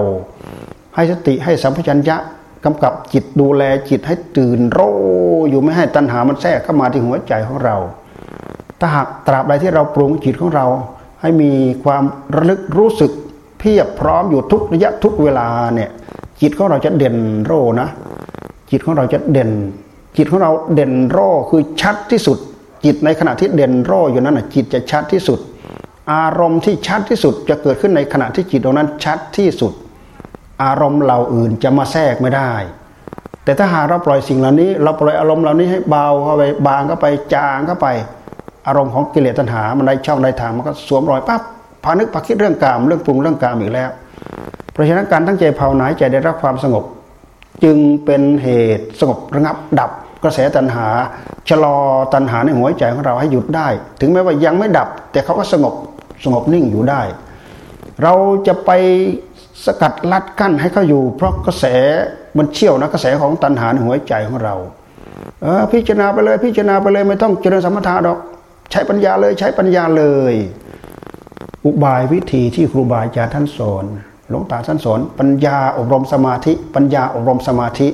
ให้สติให้สัมผัสัญญะกำกับจิตดูแลจิตให้ตื่นรู้อยู่ไม่ให้ตัณหามันแทรกเข้ามาที่หัวใจของเรา ถ้าหากตราบใดที่เราปรุงจิตของเรา ให้มีความระลึกรู้สึก เพียบพร้อมอยู่ทุกระยะทุกเวลาเนี่ยจิตของเราจะเด่นโรนะ จิตของเราจะเด่น จิตของเราเด่นโรคือชัดที่สุด จิตในขณะที่เด่นโรอยู่นั้นจิตจะชัดที่สุด อารมณ์ที่ชัดที่สุดจะเกิดขึ้นในขณะที่จิตตรงนั้นชัดที่สุด อารมณ์เหล่าอื่นจะมาแทรกไม่ได้ แต่ถ้าหากเราปล่อยสิ่งเหล่านี้ เราปล่อยอารมณ์เหล่านี้ให้เบาเข้าไปบางเข้าไปจางเข้าไป อารมณ์ของกิเลสตัณหามันได้ช่องได้ทางมันก็สวมรอยปั๊บ พานึกพาคิดเรื่องกามเรื่องปรุงเรื่องกามอีกแล้ว เพราะฉะนั้นการตั้งใจภาวนาใจได้รับความสงบ จึงเป็นเหตุสงบระงับดับกระแสตัณหา ชะลอตัณหาในหัวใจของเราให้หยุดได้ ถึงแม้ว่ายังไม่ดับ แต่เขาก็สงบสงบนิ่งอยู่ได้ เราจะไปสกัดลัดกั้นให้เขาอยู่ เพราะกระแสมันเชี่ยวนะกระแสของตัณหาในหัวใจของเราเออพิจารณาไปเลยพิจารณาไปเลยไม่ต้องเจริญสมถะดอก ใช้ปัญญาเลยใช้ปัญญาเลย อุบายวิธีที่ครูบาอาจารย์ท่านสอนหลวงตาท่านสอนปัญญาอบรมสมาธิ ปัญญาอบรมสมาธิ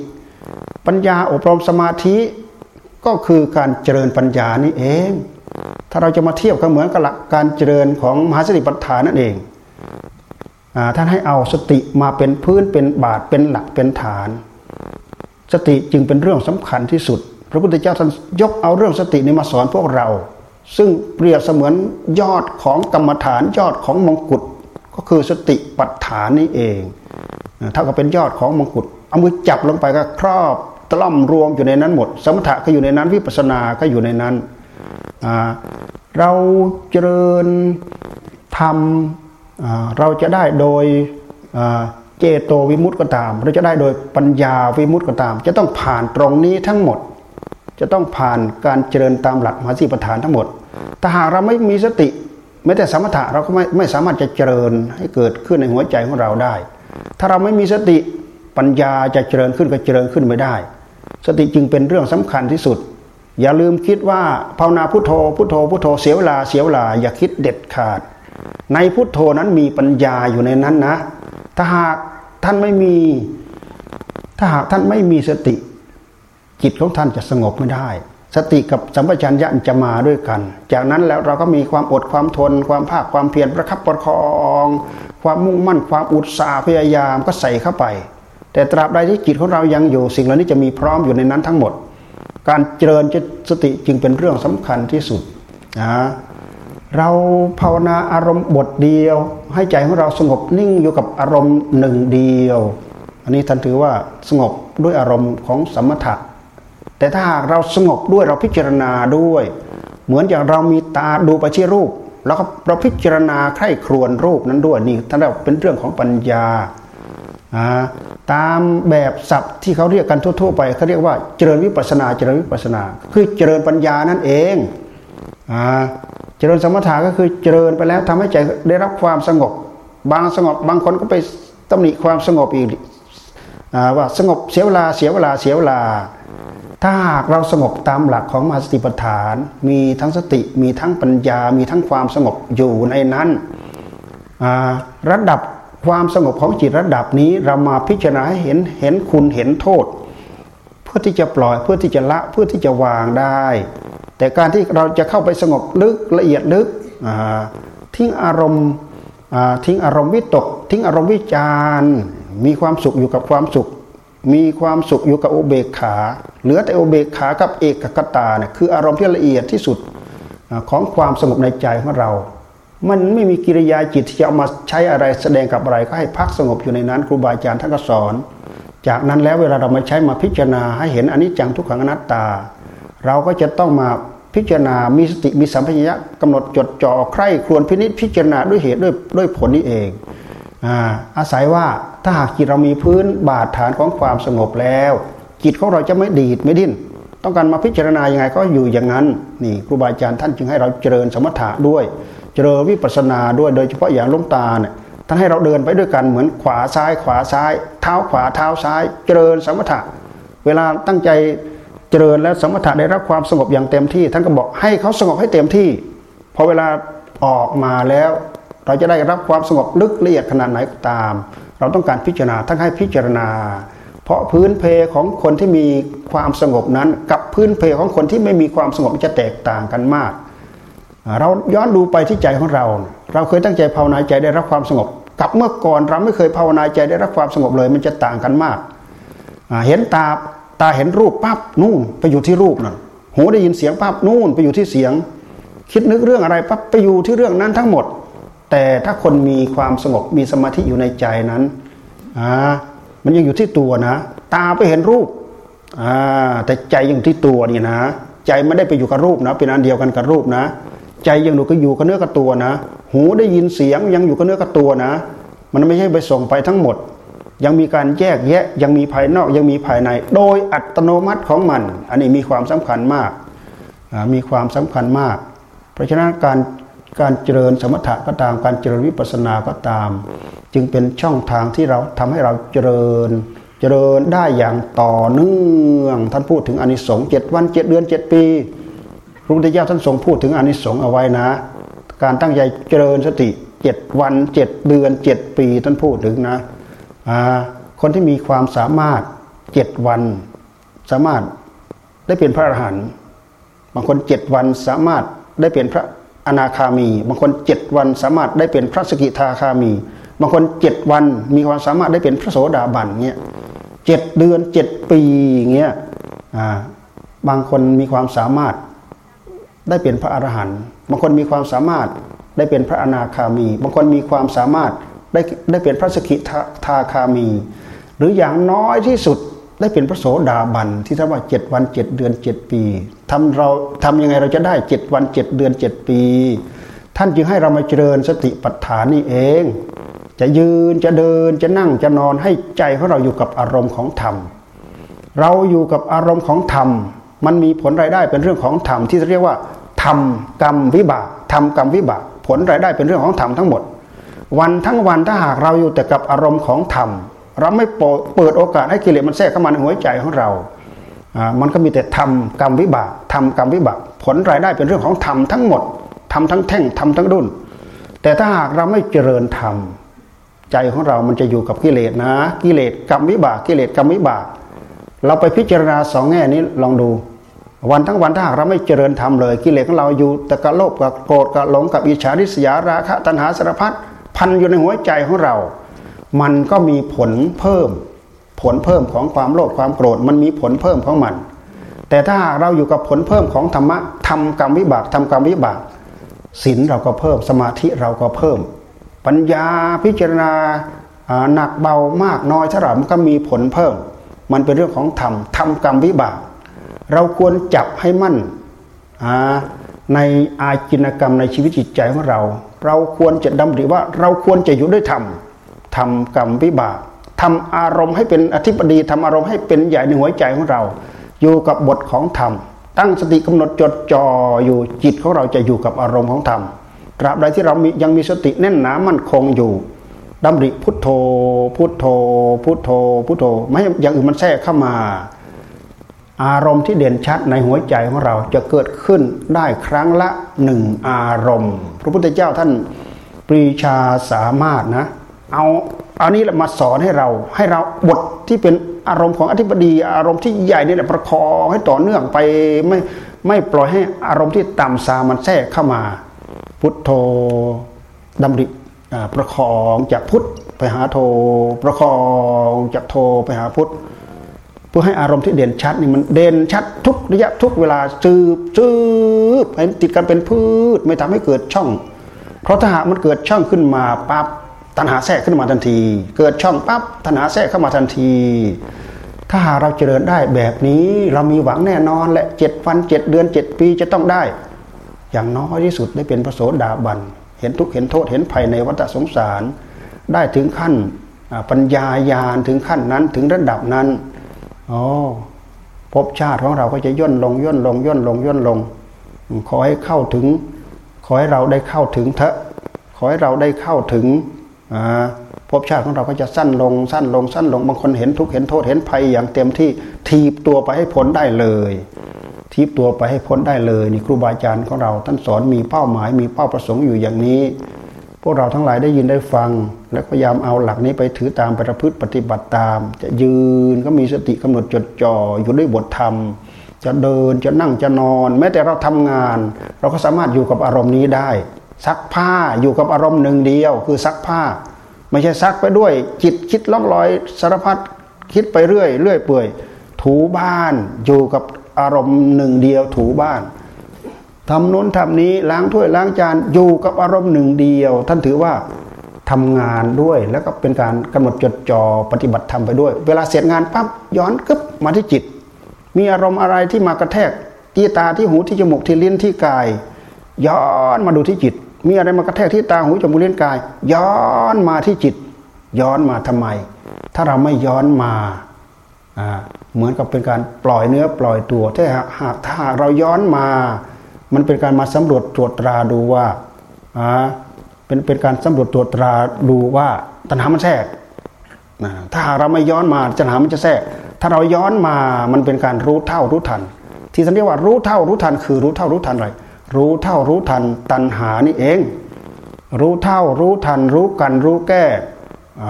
ปัญญาอบรมสมาธิก็คือการเจริญปัญญานี่เอง ถ้าเราจะมาเทียบก็เหมือนกับหลักการเจริญของมหาสติปัฏฐานนั่นเองท่านให้เอาสติมาเป็นพื้นเป็นบาทเป็นหลักเป็นฐาน สติจึงเป็นเรื่องสำคัญที่สุด พระพุทธเจ้าท่านยกเอาเรื่องสตินี้มาสอนพวกเรา ซึ่งเปรียบเสมือนยอดของกรรมฐานยอดของมงกุฎก็คือสติปัฏฐานนี่เองเท่ากับเป็นยอดของมงกุฎเอามือจับลงไปก็ครอบตล่อมรวมอยู่ในนั้นหมด สมถะก็อยู่ในนั้นวิปัสสนาก็อยู่ในนั้น เราเจริญทำเราจะได้โดยเจโตวิมุตต์ก็ตาม เราจะได้โดยปัญญาวิมุตต์ก็ตาม จะต้องผ่านตรงนี้ทั้งหมด จะต้องผ่านการเจริญตามหลักมหาสีปฐานทั้งหมด ถ้าหากเราไม่มีสติแม้แต่สมถะเราก็ไม่ไม่สามารถจะเจริญให้เกิดขึ้นในหัวใจของเราได้ ถ้าเราไม่มีสติปัญญาจะเจริญขึ้นก็เจริญขึ้นไม่ได้ สติจึงเป็นเรื่องสำคัญที่สุด อย่าลืมคิดว่าภาวนาพุทโธพุทโธพุทโธเสียเวลาเสียเวลาอย่าคิดเด็ดขาด ในพุทโธนั้นมีปัญญาอยู่ในนั้นนะ ถ้าหากท่านไม่มี ถ้าหากท่านไม่มีสติ จิตของท่านจะสงบไม่ได้ สติกับสัมปชัญญะจะมาด้วยกัน จากนั้นแล้วเราก็มีความอดความทน ความภาคความเพียรประคับประคอง ความมุ่งมั่นความอุตสาห์พยายามก็ใส่เข้าไป แต่ตราบใดที่จิตของเรายังอยู่สิ่งเหล่านี้จะมีพร้อมอยู่ในนั้นทั้งหมด การเจริญสติจึงเป็นเรื่องสำคัญที่สุดนะเราภาวนาอารมณ์บทเดียว ให้ใจของเราสงบนิ่งอยู่กับอารมณ์หนึ่งเดียว อันนี้ท่านถือว่าสงบด้วยอารมณ์ของสมถะ แต่ถ้าหากเราสงบด้วยเราพิจารณาด้วย เหมือนอย่างเรามีตาดูไปที่รูป แล้วก็เราพิจารณาใคร่ครวญรูปนั้นด้วยนี่ท่านเรียกเป็นเรื่องของปัญญาตามแบบศัพท์ที่เขาเรียกกันทั่ว ๆ ไปเขาเรียกว่าเจริญวิปัสนาเจริญวิปัสนา คือเจริญปัญญานั่นเองเจริญสมถะก็คือเจริญไปแล้วทำให้ใจได้รับความสงบ บางสงบบางคนก็ไปตำหนิความสงบอีกว่าสงบเสียเวลาเสียเวลาเสียเวลา ถ้าหากเราสงบตามหลักของมาสติปัฏฐาน มีทั้งสติมีทั้งปัญญา มีทั้งความสงบอยู่ในนั้นระดับความสงบของจิตระดับนี้เรามาพิจารณาให้เห็นเห็นคุณเห็นโทษ เพื่อที่จะปล่อยเพื่อที่จะละเพื่อที่จะวางได้ แต่การที่เราจะเข้าไปสงบลึกละเอียดลึกทิ้งอารมณ์ทิ้งอารมณ์วิตก ทิ้งอารมณ์วิจารมีความสุขอยู่กับความสุข มีความสุขอยู่กับอุเบกขา เหลือแต่อุเบกขากับเอกกตาเนี่ยคืออารมณ์ที่ละเอียดที่สุดของความสงบในใจของเรา มันไม่มีกิริยาจิตที่จะเอามาใช้อะไรแสดงกับอะไรก็ให้พักสงบอยู่ในนั้นครูบาอาจารย์ท่านก็สอน จากนั้นแล้วเวลาเรามาใช้มาพิจารณาให้เห็นอนิจจังทุกขังอนัตตา เราก็จะต้องมาพิจารณา มีสติ มีสัมผัสยะกำหนดจดจ่อใคร่ครวญพินิจพิจารณาด้วยเหตุด้วยด้วยผลนี้เอง อาศัยว่าถ้าหากจิตเรามีพื้นบาดฐานของความสงบแล้ว จิตของเราจะไม่ดีดไม่ดิ้นต้องการมาพิจารณาอยังไงก็อยู่อย่างนั้นนี่ครูบาอาจารย์ท่านจึงให้เราเจริญสมถะด้วย เจริญวิปัสสนาด้วยโดยเฉพาะอย่างลงตาเนี่ยท่านให้เราเดินไปด้วยกันเหมือนขวาซ้ายขวาซ้าย เท้าขวาเท้าซ้าย เจริญสมถะ เวลาตั้งใจเจริญแล้วสมถะได้รับความสงบอย่างเต็มที่ ท่านก็บอกให้เขาสงบให้เต็มที่พอเวลาออกมาแล้ว เราจะได้รับความสงบลึกละเอียดขนาดไหนก็ตาม เราต้องการพิจารณาทั้งให้พิจารณา เพราะพื้นเพของคนที่มีความสงบนั้น กับพื้นเพของคนที่ไม่มีความสงบจะแตกต่างกันมาก เราย้อนดูไปที่ใจของเรา เราเคยตั้งใจภาวนาใจได้รับความสงบ กับเมื่อก่อนเราไม่เคยภาวนาใจได้รับความสงบเลย มันจะต่างกันมาก เห็นตาตาเห็นรูปปั๊บนู่นไปอยู่ที่รูปนั่นหูได้ยินเสียงปั๊บนู่นไปอยู่ที่เสียง คิดนึกเรื่องอะไรปั๊บไปอยู่ที่เรื่องนั้นทั้งหมด แต่ถ้าคนมีความสงบมีสมาธิอยู่ในใจนั้นอ่ามันยังอยู่ที่ตัวนะ ตาไปเห็นรูปอ่าแต่ใจยังที่ตัวนี่นะ ใจไม่ได้ไปอยู่กับรูปนะ เป็นอันเดียวกันกับรูปนะ ใจยังอยู่ก็อยู่กับเนื้อกับตัวนะ หูได้ยินเสียงยังอยู่กับเนื้อกับตัวนะ มันไม่ใช่ไปส่งไปทั้งหมด ยังมีการแยกแยะยังมีภายนอกยังมีภายใน โดยอัตโนมัติของมัน อันนี้มีความสำคัญมากมีความสำคัญมาก เพราะฉะนั้นการ การเจริญสมถะก็ตาม การเจริญวิปัสสนาก็ตาม จึงเป็นช่องทางที่เราทำให้เราเจริญ เจริญได้อย่างต่อเนื่อง ท่านพูดถึงอนิสงส์เจ็ดวันเจ็ดเดือนเจ็ดปีพระพุทธเจ้าท่านทรงพูดถึงอนิสงส์เอาไว้นะ การตั้งใจเจริญสติเจ็ดวันเจ็ดเดือนเจ็ดปีท่านพูดถึงนะคนที่มีความสามารถเจ็ดวัน สามารถได้เป็นพระอรหันต์บางคนเจ็ดวันสามารถได้เป็นพระ อนาคามี บางคนเจ็ดวันสามารถได้เป็นพระสกิทาคามี บางคนเจ็ดวันมีความสามารถได้เป็นพระโสดาบันเงี้ยเจ็ดเดือนเจ็ดปีเงี้ยบางคนมีความสามารถได้เป็นพระอรหันต์บางคนมีความสามารถได้เป็นพระอนาคามี บางคนมีความสามารถได้ได้เป็นพระสกิทาคามี หรืออย่างน้อยที่สุดได้เป็นพระโสดาบันที่ท่านว่าเจ็ดวันเจ็ดเดือนเจ็ดปี ทำเราทำยังไงเราจะได้เจ็ดวันเจ็ดเดือนเจ็ดปี ท่านจึงให้เรามาเจริญสติปัฏฐานนี่เอง จะยืนจะเดินจะนั่งจะนอนให้ใจของเราอยู่กับอารมณ์ของธรรม เราอยู่กับอารมณ์ของธรรม มันมีผลรายได้เป็นเรื่องของธรรมที่เรียกว่าธรรมกรรมวิบากธรรมกรรมวิบากผลรายได้เป็นเรื่องของธรรมทั้งหมด วันทั้งวันถ้าหากเราอยู่แต่กับอารมณ์ของธรรม เราไม่เปิดโอกาสให้กิเลสมันแทรกเข้ามาในหัวใจของเรา มันก็มีแต่ทำกรรมวิบากทำกรรมวิบาก ผลรายได้เป็นเรื่องของธรรมทั้งหมดทำทั้งแท่งทำทั้งดุนแต่ถ้าหากเราไม่เจริญธรรมใจของเรามันจะอยู่กับกิเลสนะ กิเลสกรรมวิบากกิเลสกรรมวิบาก เราไปพิจารณาสองแง่นี้ลองดู วันทั้งวันถ้าหากเราไม่เจริญธรรมเลย กิเลสของเราอยู่แต่กับโลภกับโกรธกับหลงกับอิจฉาริษยาราคะตัณหาสารพัดพันอยู่ในหัวใจของเรา มันก็มีผลเพิ่ม ผลเพิ่มของความโลภความโกรธมันมีผลเพิ่มของมัน แต่ถ้าเราอยู่กับผลเพิ่มของธรรมะทำกรรมวิบากทำกรรมวิบากศีลเราก็เพิ่มสมาธิเราก็เพิ่ม ปัญญาพิจารณาหนักเบามากน้อยเท่าไหร่มันก็มีผลเพิ่ม มันเป็นเรื่องของธรรมทำกรรมวิบาก เราควรจับให้มั่นในอาจินกรรมในชีวิตจิตใจของเรา เราควรจะดำริว่าเราควรจะอยู่ด้วยธรรมทำกรรมวิบาก ทำอารมณ์ให้เป็นอธิปดีทำอารมณ์ให้เป็นใหญ่ในหัวใจของเรา อยู่กับบทของธรรม ตั้งสติกำหนดจดจ่ออยู่จิตของเราจะอยู่กับอารมณ์ของธรรมตราบใดที่เรายังมีสติแน่นหนามั่นคงอยู่ดำริพุทโธ พุทโธ พุทโธ พุทโธ ไม่ให้อย่างอื่นมันแทรกเข้ามา อารมณ์ที่เด่นชัดในหัวใจของเราจะเกิดขึ้นได้ครั้งละหนึ่งอารมณ์ พระพุทธเจ้าท่านปรีชาสามารถนะ เอา อันนี้แหละมาสอนให้เราให้เราบทที่เป็นอารมณ์ของอธิบดี อารมณ์ที่ใหญ่นี่แหละประคองให้ต่อเนื่องไปไม่ไม่ปล่อยให้อารมณ์ที่ต่ำซามันแทรกเข้ามา พุทโธดำริประคองจากพุทธไปหาโธประคองจากโธไปหาพุทธเพื่อให้อารมณ์ที่เด่นชัดนี่มันเด่นชัดทุกระยะทุกเวลาสืบสืบให้ติดกันเป็นพืชไม่ทำให้เกิดช่อง เพราะถ้าหากมันเกิดช่องขึ้นมาปั๊บ ตัณหาแทรกขึ้นมาทันที เกิดช่องปั๊บตัณหาแทรกเข้ามาทันที ถ้าหาเราเจริญได้แบบนี้เรามีหวังแน่นอนแหละเจ็ดวันเจ็ดเดือนเจ็ดปีจะต้องได้ อย่างน้อยที่สุดได้เป็นพระโสดาบัน เห็นทุกเห็นโทษเห็นภัยในวัฏสงสาร ได้ถึงขั้นปัญญายาณถึงขั้นนั้นถึงระดับนั้นอ๋อภพชาติของเราก็จะย่นลงย่นลงย่นลงย่นลง ขอให้เข้าถึง ขอให้เราได้เข้าถึงเถอะขอให้เราได้เข้าถึง ภพชาติของเราก็จะสั้นลงสั้นลงสั้นลงบางคนเห็นทุกเห็นโทษเห็นภัยอย่างเต็มที่ทีบตัวไปให้พ้นได้เลย ทีบตัวไปให้พ้นได้เลยนี่ครูบาอาจารย์ของเราท่านสอนมีเป้าหมายมีเป้าประสงค์อยู่อย่างนี้ พวกเราทั้งหลายได้ยินได้ฟัง และพยายามเอาหลักนี้ไปถือตามไปประพฤติปฏิบัติตาม จะยืนก็มีสติกำหนดจดจ่ออยู่ด้วยบทธรรม จะเดินจะนั่งจะนอน แม้แต่เราทำงาน เราก็สามารถอยู่กับอารมณ์นี้ได้ ซักผ้าอยู่กับอารมณ์หนึ่งเดียว คือซักผ้า ไม่ใช่ซักไปด้วย จิตคิดล่องลอยสารพัดคิดไปเรื่อยเรื่อยเปื่อย ถูบ้านอยู่กับอารมณ์หนึ่งเดียว ถูบ้านทำนู้นทำนี้ล้างถ้วยล้างจานอยู่กับอารมณ์หนึ่งเดียว ท่านถือว่าทำงานด้วยแล้วก็เป็นการกำหนดจดจ่อปฏิบัติทำไปด้วย เวลาเสร็จงานปั๊บย้อนกึบมาที่จิต มีอารมณ์อะไรที่มากระแทกที่ตาที่หูที่จมูกที่ลิ้นที่กาย ย้อนมาดูที่จิต มีอะไรมากระแทกที่ตาหูจมูกเลิ้นกาย ย้อนมาที่จิต ย้อนมาทำไม ถ้าเราไม่ย้อนมาเหมือนกับเป็นการปล่อยเนื้อปล่อยตัวถ้าหากถ้าเราย้อนมา มันเป็นการมาสำรวจตรวจตราดูว่าเป็นเป็นการสำรวจตรวจตราดูว่าตัณหามันแทรกถ้าหากเราไม่ย้อนมาตัณหามันจะแทรก ถ้าเราย้อนมามันเป็นการรู้เท่ารู้ทัน ที่ท่านเรียกว่ารู้เท่ารู้ทัน คือรู้เท่ารู้ทันอะไร รู้เท่ารู้ทันตัณหานี่เอง รู้เท่ารู้ทัน รู้กันรู้แก้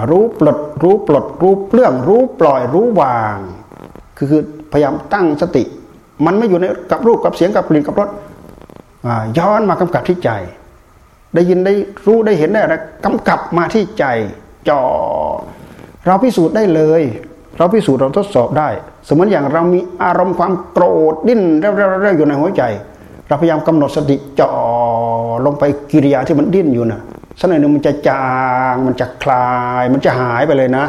รู้ปลดรู้ปลดรู้เปลื้องรู้ปล่อยรู้วาง คือคือพยายามตั้งสติ มันไม่อยู่ในกับรูปกับเสียงกับกลิ่นกับรสย้อนมากำกับที่ใจ ได้ยินได้รู้ได้เห็นได้อะไรกำกับมาที่ใจจ่อเราพิสูจน์ได้เลย เราพิสูจน์เราทดสอบได้ สมมติอย่างเรามีอารมณ์ความโกรธดิ้นเร่ๆอยู่ในหัวใจ เราพยายามกำหนดสติจ่อลงไปกิริยาที่มันดิ้นอยู่นะสักหน่อยหนึ่งมันจะจางมันจะคลาย มันจะหายไปเลยนะ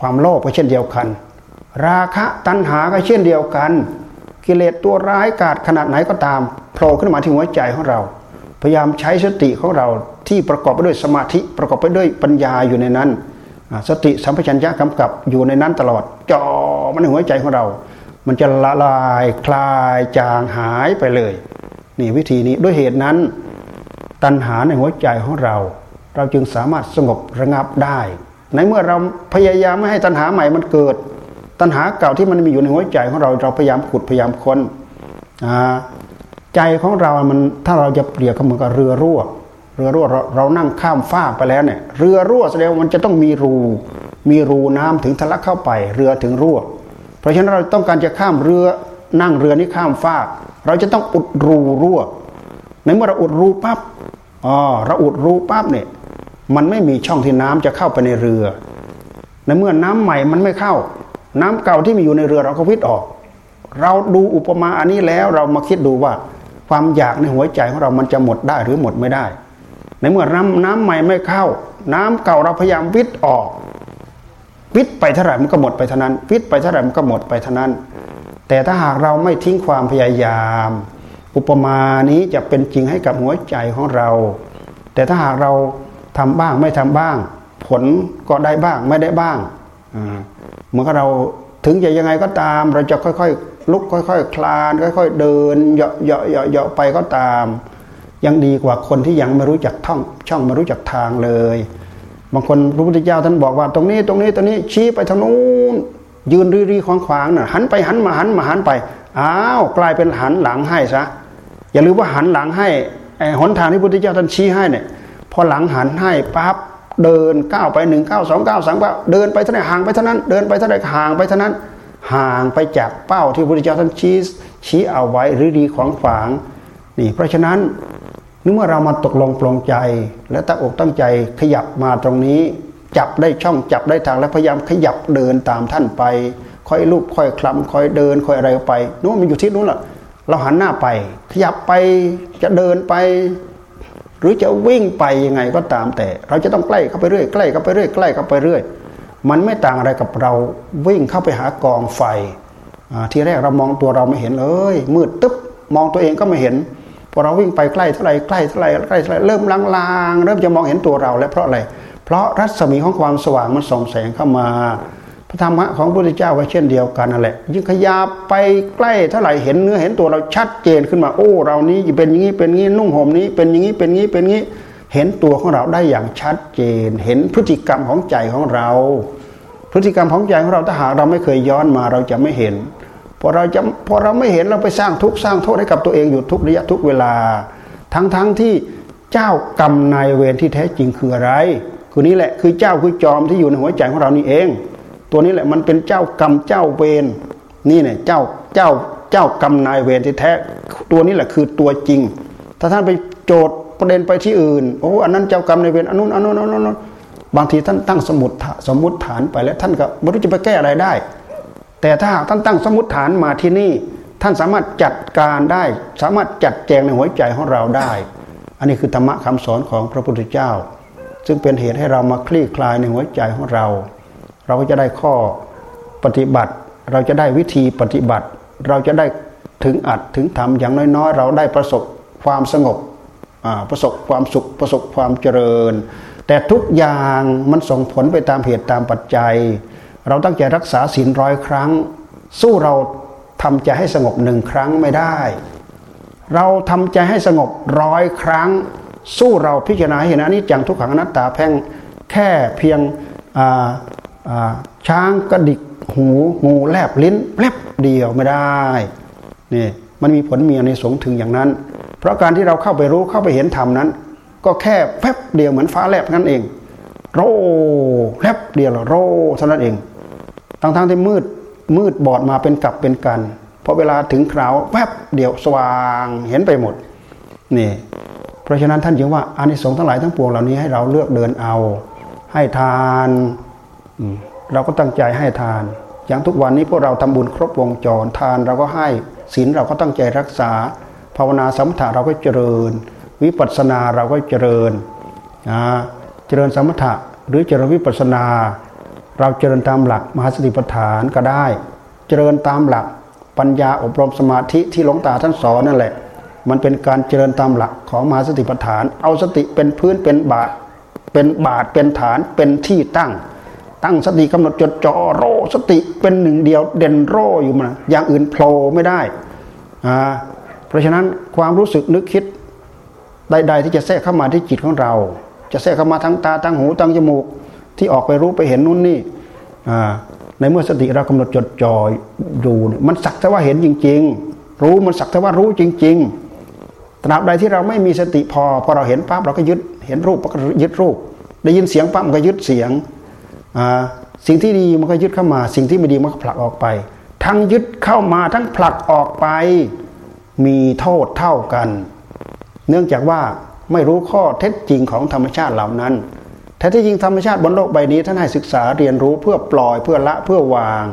ความโลภก็เช่นเดียวกัน ราคะตัณหาก็เช่นเดียวกัน กิเลสตัวร้ายกาจขนาดไหนก็ตามโผล่ขึ้นมาที่หัวใจของเรา พยายามใช้สติของเราที่ประกอบไปด้วยสมาธิประกอบไปด้วยปัญญาอยู่ในนั้น สติสัมปชัญญะกำกับอยู่ในนั้นตลอดจ่อมันในหัวใจของเรา มันจะละลายคลายจางหายไปเลย นี่วิธีนี้ด้วยเหตุนั้น ตัณหาในหัวใจของเรา เราจึงสามารถสงบระงับได้ ในเมื่อเราพยายามไม่ให้ตัณหาใหม่มันเกิด ตัณหาเก่าที่มันมีอยู่ในหัวใจของเราเราพยายามขุดพยายามค้นใจของเรา มันถ้าเราจะเปรียบก็เหมือนกับเรือรั่ว เรือรั่วเราเรานั่งข้ามฟากไปแล้วเนี่ย เรือรั่วแสดงว่ามันจะต้องมีรู มีรูน้ำถึงทะลักเข้าไป เรือถึงรั่ว เพราะฉะนั้นเราต้องการจะข้ามเรือนั่งเรือนี้ข้ามฟาก เราจะต้องอุดรูรั่ว ในเมื่อเราอุดรูปั๊บอ๋อเราอุดรูปั๊บเนี่ยมันไม่มีช่องที่น้ำจะเข้าไปในเรือ ในเมื่อน้ำใหม่มันไม่เข้า น้ำเก่าที่มีอยู่ในเรือเราก็วิทย์ออก เราดูอุปมาอันนี้แล้วเรามาคิดดูว่า ความอยากในหัวใจของเรามันจะหมดได้หรือหมดไม่ได้ ในเมื่อน้ำน้ำใหม่ไม่เข้า น้ำเก่าเราพยายามวิทย์ออก วิทย์ไปเท่าไหร่มันก็หมดไปเท่านั้น วิทย์ไปเท่าไหร่มันก็หมดไปเท่านั้น แต่ถ้าหากเราไม่ทิ้งความพยายาม อุปมานี้จะเป็นจริงให้กับหัวใจของเรา แต่ถ้าหากเราทำบ้างไม่ทำบ้าง ผลก็ได้บ้างไม่ได้บ้างเหมือนกับเราถึงจะยังไงก็ตาม เราจะค่อยๆ ลุกค่อยๆคคลาน ค่อย ๆ เดินเหาะเหาะเหาะเหาะไปก็ตาม ยังดีกว่าคนที่ยังไม่รู้จักท่องช่องไม่รู้จักทางเลย บางคนพระพุทธเจ้าท่านบอกว่า ตรงนี้ตรงนี้ตรงนี้ชี้ไปทางนู้นยืนรีรีขวางขวางน่ะหันไปหันมาหันมาหันไปอ้าวกลายเป็นหันหลังให้ซะอย่าลืมว่าหันหลังให้ไอ้หนทางที่พระพุทธเจ้าท่านชี้ให้เนี่ยพอหลังหันให้ปั๊บเดินก้าวไปหนึ่งก้าวสองก้าวสามก้าวเดินไปเท่าไหร่ห่างไปเท่านั้น เดินไปเท่าไหร่ห่างไปเท่านั้น ห่างไปจากเป้าที่พระพุทธเจ้าท่านชี้ชี้เอาไว้หรือดีของฝางนี่เพราะฉะนั้น เมื่อเรามาตกลงปลงใจ และตั้งอกตั้งใจขยับมาตรงนี้ จับได้ช่องจับได้ทางและพยายามขยับเดินตามท่านไป ค่อยลูบค่อยคลำค่อยเดิน ค่อยอะไรไปนู้นมันอยู่ที่นู้นแหละเราหันหน้าไป ขยับไปจะเดินไป หรือจะวิ่งไปยังไงก็ตามแต่ เราจะต้องใกล้เข้าไปเรื่อยใกล้เข้าไปเรื่อยใกล้เข้าไปเรื่อยมันไม่ต่างอะไรกับเราวิ่งเข้าไปหากองไฟทีแรกเรามองตัวเราไม่เห็นเลยมืดตึ๊บมองตัวเองก็ไม่เห็น พอเราวิ่งไปใกล้เท่าไรใกล้เท่าไรใกล้เท่าไรเริ่มลางๆ เริ่มจะมองเห็นตัวเราแล้วเพราะอะไร เพราะรัศมีของความสว่างมันส่องแสงเข้ามา พระธรรมะของพระพุทธเจ้าก็เช่นเดียวกันนั่นแหละยิ่งขยับไปใกล้เท่าไหร่เห็นเนื้อเห็นตัวเราชัดเจนขึ้นมาโอ้ เรานี้เป็นอย่างนี้เป็นอย่างนี้นุ่งห่มนี้ เป็นอย่างนี้เป็นอย่างนี้เป็นอย่างนี้เห็นตัวของเราได้อย่างชัดเจน เห็นพฤติกรรมของใจของเรา พฤติกรรมของใจของเราถ้าหากเราไม่เคยย้อนมาเราจะไม่เห็น พอเราจะพอเราไม่เห็นเราไปสร้างทุกข์สร้างโทษให้กับตัวเองอยู่ทุกระยะทุกเวลา ทั้งๆทที่เจ้ากรรมนายเวรที่แท้จริงคืออะไร คือนี้แหละคือเจ้าคือจอมที่อยู่ในหัวใจของเรานี่เอง ตัวนี้แหละมันเป็นเจ้ากรรมเจ้าเวรนี่เนี่ยเจ้าเจ้าเจ้ากรรมนายเวรที่แท้ ตัวนี้แหละคือตัวจริง ถ้าท่านไปโจทย์ประเด็นไปที่อื่นโอ้อันนั้นเจ้ากรรมในเวรอันนู้นอันนู้นอันนู้นบางทีท่านตั้งสมุดสมมุติฐานไปแล้วท่านก็ไม่รู้จะไปแก้อะไรได้ แต่ถ้าหากท่านตั้งสมมติฐานมาที่นี่ ท่านสามารถจัดการได้ สามารถจัดแจงในหัวใจของเราได้ อันนี้คือธรรมะคำสอนของพระพุทธเจ้า ซึ่งเป็นเหตุให้เรามาคลี่คลายในหัวใจของเรา เราก็จะได้ข้อปฏิบัติ เราจะได้วิธีปฏิบัติ เราจะได้ถึงอัดถึงทำอย่างน้อยๆ เราได้ประสบความสงบประสบความสุขประสบความเจริญ แต่ทุกอย่างมันส่งผลไปตามเหตุตามปัจจัย เราตั้งใจรักษาศีลร้อยครั้ง สู้เราทำใจให้สงบหนึ่งครั้งไม่ได้ เราทำใจให้สงบร้อยครั้ง สู้เราพิจารณาเห็นอนิจจังทุกขังอนัตตาแพ่งแค่เพียงช้างกระดิกหูงูแลบลิ้นแลบเดียวไม่ได้นี่มันมีผลมีในสงถึงอย่างนั้น เพราะการที่เราเข้าไปรู้เข้าไปเห็นธรรมนั้น ก็แค่แป๊บเดียวเหมือนฟ้าแลบนั่นเอง โรแลบเดียวโรเท่านั้นเอง ทั้งๆที่มืดมืดบอดมาเป็นกลับเป็นกันพอเวลาถึงคราวแวบเดียวสว่างเห็นไปหมดนี่เพราะฉะนั้นท่านจึงว่าอานิสงส์ทั้งหลายทั้งปวงเหล่านี้ให้เราเลือกเดินเอา ให้ทานเราก็ตั้งใจให้ทาน อย่างทุกวันนี้พวกเราทำบุญครบวงจรทานเราก็ให้ศีลเราก็ตั้งใจรักษา ภาวนาสมถะเราก็เจริญ วิปัสสนาเราก็เจริญนะเจริญสมถะหรือเจริญวิปัสสนา เราเจริญตามหลักมหาสติปัฏฐานก็ได้ เจริญตามหลักปัญญาอบรมสมาธิที่หลวงตาท่านสอนนั่นแหละ มันเป็นการเจริญตามหลักของมหาสติปัฏฐาน เอาสติเป็นพื้นเป็นบาทเป็นบาทเป็นฐานเป็นที่ตั้ง ตั้งสติกำหนดจดจ่อโรสติเป็นหนึ่งเดียวเด่นโรอยู่มาอย่างอื่นโผล่ไม่ได้อ่าเพราะฉะนั้นความรู้สึกนึกคิดใด ๆ ที่จะแทรกเข้ามาที่จิตของเรา จะแทรกเข้ามาทั้งตาทั้งหูทั้งจมูก ที่ออกไปรู้ไปเห็นนู่นนี่ในเมื่อสติเรากำหนดจดจ่อดูเนี่ยมันสักแต่ว่าเห็นจริง ๆ รู้มันสักแต่ว่ารู้จริง ๆ ตราบใดที่เราไม่มีสติพอพอเราเห็นปั๊บเราก็ยึดเห็นรูปก็ยึดรูป ได้ยินเสียงปั๊บมันก็ยึดเสียงสิ่งที่ดีมันก็ยึดเข้ามา สิ่งที่ไม่ดีมันก็ผลักออกไป ทั้งยึดเข้ามาทั้งผลักออกไป มีโทษเท่ากัน เนื่องจากว่าไม่รู้ข้อเท็จจริงของธรรมชาติเหล่านั้น แท้ที่จริงธรรมชาติบนโลกใบนี้ท่านให้ศึกษาเรียนรู้เพื่อปล่อยเพื่อละเพื่อวาง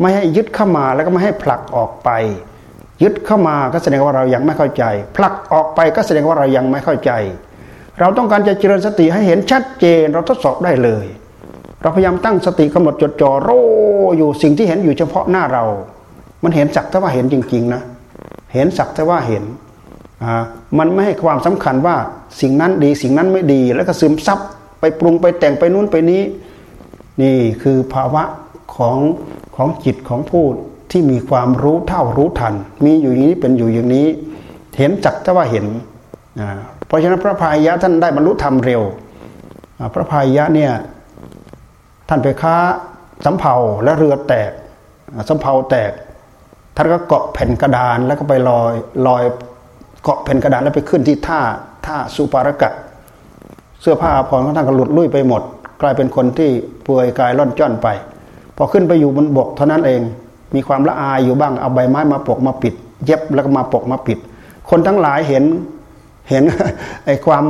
ไม่ให้ยึดเข้ามาแล้วก็ไม่ให้ผลักออกไป ยึดเข้ามาก็แสดงว่าเรายังไม่เข้าใจ ผลักออกไปก็แสดงว่าเรายังไม่เข้าใจ เราต้องการจะเจริญสติให้เห็นชัดเจนเราทดสอบได้เลย เราพยายามตั้งสติกำหนดจดจ่อโรอยู่สิ่งที่เห็นอยู่เฉพาะหน้าเรา มันเห็นสักแต่ว่าเห็นจริง ๆ นะ เห็นสักแต่ว่าเห็นอ่ามันไม่ให้ความสำคัญว่าสิ่งนั้นดีสิ่งนั้นไม่ดี แล้วก็ซึมซับ ไปปรุงไปแต่งไปนู้นไปนี้ นี่คือภาวะของของจิตของผู้ที่มีความรู้เท่ารู้ทัน มีอยู่อย่างนี้เป็นอยู่อย่างนี้ เห็นจักแต่ว่าเห็นเพราะฉะนั้นพระพายะท่านได้บรรลุธรรมเร็ว พระพายะเนี่ยท่านไปค้าสำเภาและเรือแตกสำเภาแตก ท่านก็เกาะแผ่นกระดานแล้วก็ไปลอยลอยเกาะแผ่นกระดานแล้วไปขึ้นที่ท่าท่าสุปารกะ เสื้อผ้าผ่อนของท่านก็หลุดลุ่ยไปหมด กลายเป็นคนที่ป่วยกายล่อนจ้อนไป พอขึ้นไปอยู่บนบกเท่านั้นเอง มีความละอายอยู่บ้างเอาใบไม้มาปกมาปิด เย็บแล้วก็มาปกมาปิด คนทั้งหลายเห็นเห็นไอ้ความ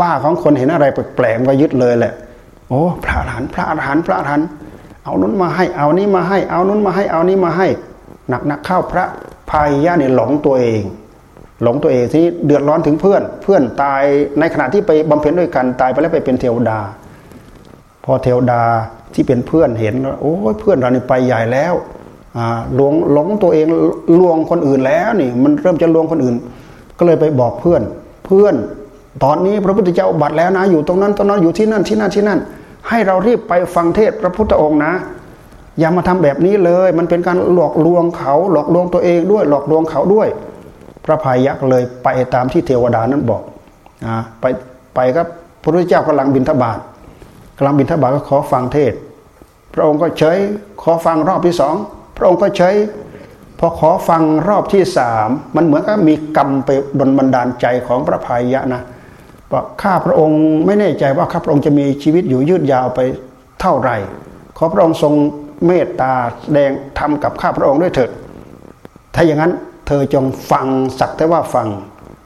บ้าของคนเห็นอะไรแปลกๆก็ยึดเลยแหละ โอ้พระอรหันต์พระอรหันต์พระอรหันต์เอานุ้นมาให้เอานี้มาให้ เอานุ้นมาให้เอานี้มาให้ หนักหนักเข้าพระพายยะเนี่ยหลงตัวเอง หลงตัวเองที่เดือดร้อนถึงเพื่อน เพื่อนตายในขณะที่ไปบำเพ็ญด้วยกันตายไปแล้วไปเป็นเทวดา พอเทวดาที่เป็นเพื่อนเห็นโอ้ยเพื่อนเรานี่ไปใหญ่แล้วหลงหลงตัวเองลวงคนอื่นแล้วนี่ มันเริ่มจะลวงคนอื่น ก็เลยไปบอกเพื่อน เพื่อนตอนนี้พระพุทธเจ้าบัตรแล้วนะ อยู่ตรงนั้นตรงนั้นอยู่ที่นั่นที่นั่นที่นั่น ให้เรารีบไปฟังเทศพระพุทธองค์นะ อย่ามาทำแบบนี้เลย มันเป็นการหลอกลวงเขา หลอกลวงตัวเองด้วย หลอกลวงเขาด้วย พระพายักษ์เลยไปตามที่เทวดานั้นบอกนะไปไปก็พระพุทธเจ้ากำลังบินทบาทกำลังบินทบาทก็ขอฟังเทศ พระองค์ก็เฉยขอฟังรอบที่สองพระองค์ก็เฉยพอขอฟังรอบที่สามมันเหมือนกับมีกรรมไปดลบันดาลใจของพระพายะนะว่าข้าพระองค์ไม่แน่ใจว่าข้าพระองค์จะมีชีวิตอยู่ยืดยาวไปเท่าไหร่ ขอพระองค์ทรงเมตตาแสดงทำกับข้าพระองค์ด้วยเถิดถ้าอย่างนั้น ธอจงฟังสักแต่ว่าฟัง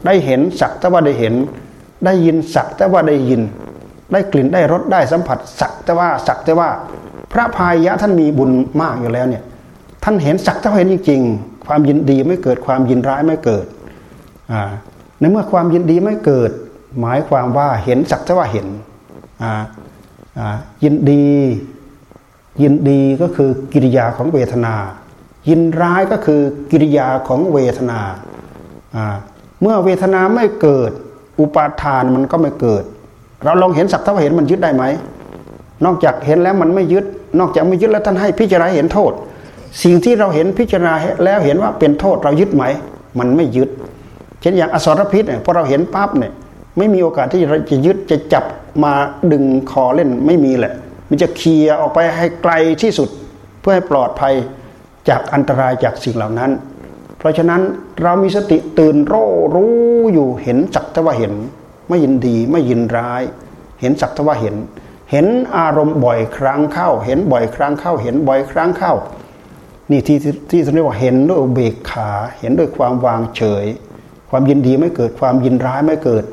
ได้เห็นสักแต่ว่าได้เห็น ได้ยินสักแต่ว่าได้ยิน ได้กลิ่นได้รสได้สัมผัส สักแต่ว่าสักแต่ว่า พระพายะท่านมีบุญมากอยู่แล้วเนี่ยท่านเห็นสักแต่ว่าเห็นจริงๆความยินดีไม่เกิดความยินร้ายไม่เกิดในเมื่อความยินดีไม่เกิด หมายความว่าเห็นสักแต่ว่าเห็นยินดี ยินดีก็คือกิริยาของเวทนา ยินร้ายก็คือกิริยาของเวทนา เมื่อเวทนาไม่เกิด อุปาทานมันก็ไม่เกิด เราลองเห็นสักเท่าเห็นมันยึดได้ไหม นอกจากเห็นแล้วมันไม่ยึด นอกจากไม่ยึดแล้วท่านให้พิจารณาเห็นโทษ สิ่งที่เราเห็นพิจารณาแล้วเห็นว่าเป็นโทษเรายึดไหม มันไม่ยึด เช่นอย่างอสรพิษเนี่ยพอเราเห็นปั๊บเนี่ยไม่มีโอกาสที่เราจะยึดจะจับมาดึงคอเล่นไม่มีแหละ มันจะเคลียออกไปให้ไกลที่สุดเพื่อให้ปลอดภัย จากอันตรายจากสิ่งเหล่านั้น เพราะฉะนั้นเรามีสติตื่นรู้รู้อยู่เห็นจักทว่าเห็น ไม่ยินดีไม่ยินร้าย เห็นจักทว่าเห็น เห็นอารมณ์บ่อยครั้งเข้า เห็นบ่อยครั้งเข้า เห็นบ่อยครั้งเข้า นี่ที่ที่เรียกว่าเห็นด้วยเบกขา เห็นด้วยความวางเฉย ความยินดีไม่เกิดความยินร้ายไม่เกิด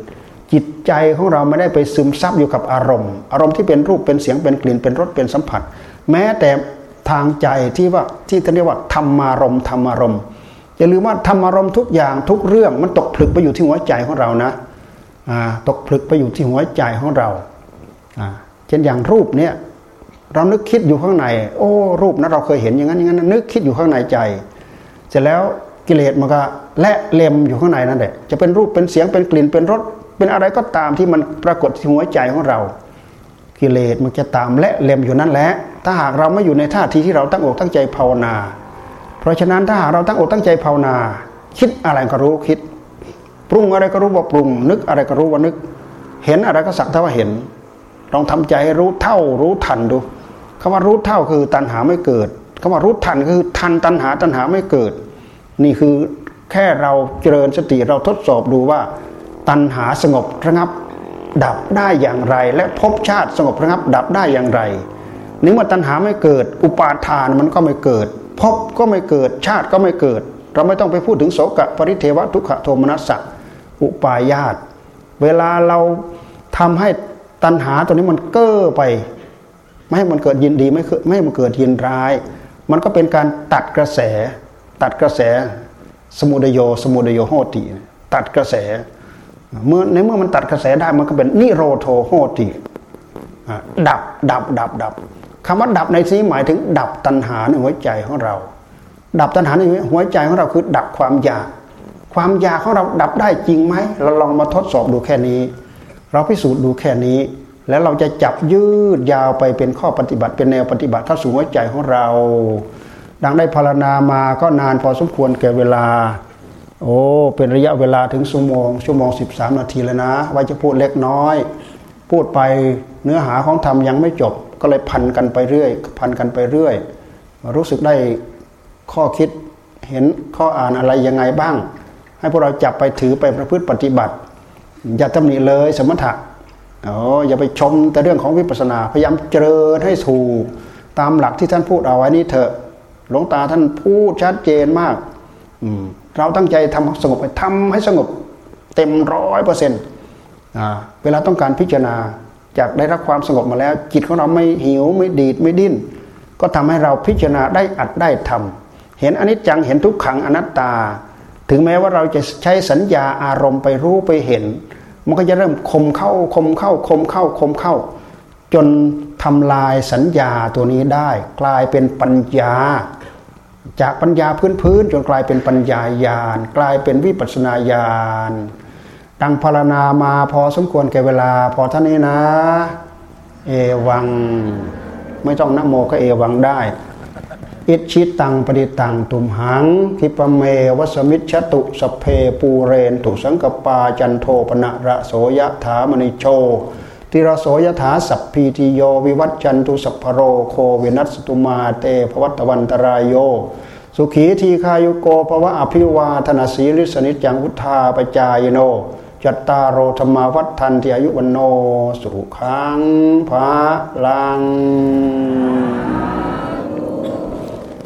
จิตใจของเราไม่ได้ไปซึมซับอยู่กับอารมณ์ อารมณ์ที่เป็นรูปเป็นเสียงเป็นกลิ่นเป็นรสเป็นสัมผัส แม้แต่ ทางใจที่ว่าที่เรียกว่าธรรมารมธรรมารมอย่าลืมว่าธรรมารมทุกอย่างทุกเรื่องมันตกผลึกไปอยู่ที่หัวใจของเรานะตกผลึกไปอยู่ที่หัวใจของเราเช่นอย่างรูปเนี่ยเรานึกคิดอยู่ข้างใน โอ้ รูปนะเราเคยเห็นอย่างนั้นอย่างนั้นนึกคิดอยู่ข้างในใจ เสร็จแล้วกิเลสมันก็และเล็มอยู่ข้างในนั่นแหละจะเป็นรูปเป็นเสียงเป็นกลิ่นเป็นรสเป็นอะไรก็ตามที่มันปรากฏที่หัวใจของเรา กิเลสมันจะตามและเล็มอยู่นั่นแหละ ถ้าหากเราไม่อยู่ในท่าทีที่เราตั้งอกตั้งใจภาวนา เพราะฉะนั้นถ้าหากเราตั้งอกตั้งใจภาวนา คิดอะไรก็รู้คิด ปรุงอะไรก็รู้ว่าปรุง นึกอะไรก็รู้ว่านึก เห็นอะไรก็สักเท่าว่าเห็นลองทำใจให้รู้เท่ารู้ทันดูคำว่ารู้เท่าคือตัณหาไม่เกิดคำว่ารู้ทันคือทันตัณหาตัณหาไม่เกิด นี่คือแค่เราเจริญสติเราทดสอบดูว่า ตัณหาสงบระงับ ดับได้อย่างไร และภพชาติสงบระงับ ดับได้อย่างไร นี่เมื่อตัณหาไม่เกิด อุปาทานมันก็ไม่เกิดภพก็ไม่เกิดชาติก็ไม่เกิด เราไม่ต้องไปพูดถึงโสกะปริเทวะทุกขโทมนัสสะอุปายาตเวลาเราทำให้ตัณหาตัวนี้มันเก้อไป ไม่ให้มันเกิดยินดีไม่ไม่ให้มันเกิดยินร้าย มันก็เป็นการตัดกระแส ตัดกระแส สมุดโย สมุดโยโหติ ตัดกระแสเมื่อในเมื่อมันตัดกระแสได้มันก็เป็นนิโรโทโหติดับดับดับดับ คำว่าดับในที่หมายถึง ดับตัณหาในหัวใจของเรา ดับตัณหาในหัวใจของเราคือดับความอยาก ความอยากของเราดับได้จริงไหมเราลองมาทดสอบดูแค่นี้ เราพิสูจน์ดูแค่นี้ แล้วเราจะจับยืดยาวไปเป็นข้อปฏิบัติเป็นแนวปฏิบัติเข้าสู่หัวใจของเรา ดังได้พารณามาก็นานพอสมควรแก่เวลา โอ้เป็นระยะเวลาถึงชั่วโมงชั่วโมง 13 นาทีแล้วนะไว้จะพูดเล็กน้อย พูดไปเนื้อหาของธรรมยังไม่จบ ก็เลยพันกันไปเรื่อย พันกันไปเรื่อย รู้สึกได้ข้อคิดเห็นข้ออ่านอะไรยังไงบ้าง ให้พวกเราจับไปถือไปประพฤติปฏิบัติ อย่าตำหนิเลยสมถะอ๋ออย่าไปชมแต่เรื่องของวิปัสสนาพยายามเจริญให้ถูกตามหลักที่ท่านพูดเอาไว้นี้เถอะหลวงตาท่านพูดชัดเจนมากเราตั้งใจทำสงบไปทำให้สงบเต็มร้อยเปอร์เซ็นต์เวลาต้องการพิจารณา จากได้รับความสงบมาแล้ว จิตของเราไม่หิวไม่ดีดไม่ดิ้น ก็ทำให้เราพิจารณาได้อัดได้ทำเห็นอนิจจังเห็นทุกขังอนัตตา ถึงแม้ว่าเราจะใช้สัญญาอารมณ์ไปรู้ไปเห็น มันก็จะเริ่มคมเข้าคมเข้าคมเข้าคมเข้า จนทำลายสัญญาตัวนี้ได้ กลายเป็นปัญญา จากปัญญาพื้นๆจนกลายเป็นปัญญาญาณกลายเป็นวิปัสนาญาณ ดังพารณามาพอสมควรแก่เวลา พอท่านนี้นะ เอวัง ไม่ต้องนโมก็เอวังได้ อิชิตังปฏิตังตุมหังคิปเมวัสมิชตุสเพปูเรนตุสังกปาจันโทปนะระโสยถามณิโชติระโสยถาสัพพีติโย วิวัตจันตุสัพพโรโควินัสตุมาเตภวัตวันตรายโยสุขีทีคายุโกภวะอภิวาธนาสีริสนิจังวุธาปจายโน จัตตารโรธรรมาวัฏทันที่อายุวันโนสุขังภาลัง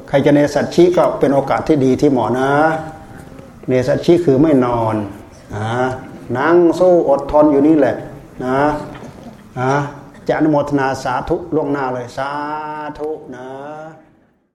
ใครจะเนสัตชีก็เป็นโอกาสที่ดีที่เหมาะนะ เนสัตชีคือไม่นอนนะนั่งสู้อดทนอยู่นี่แหละนะฮะจะอนุโมทนาสาธุล่วงหน้าเลยสาธุนะ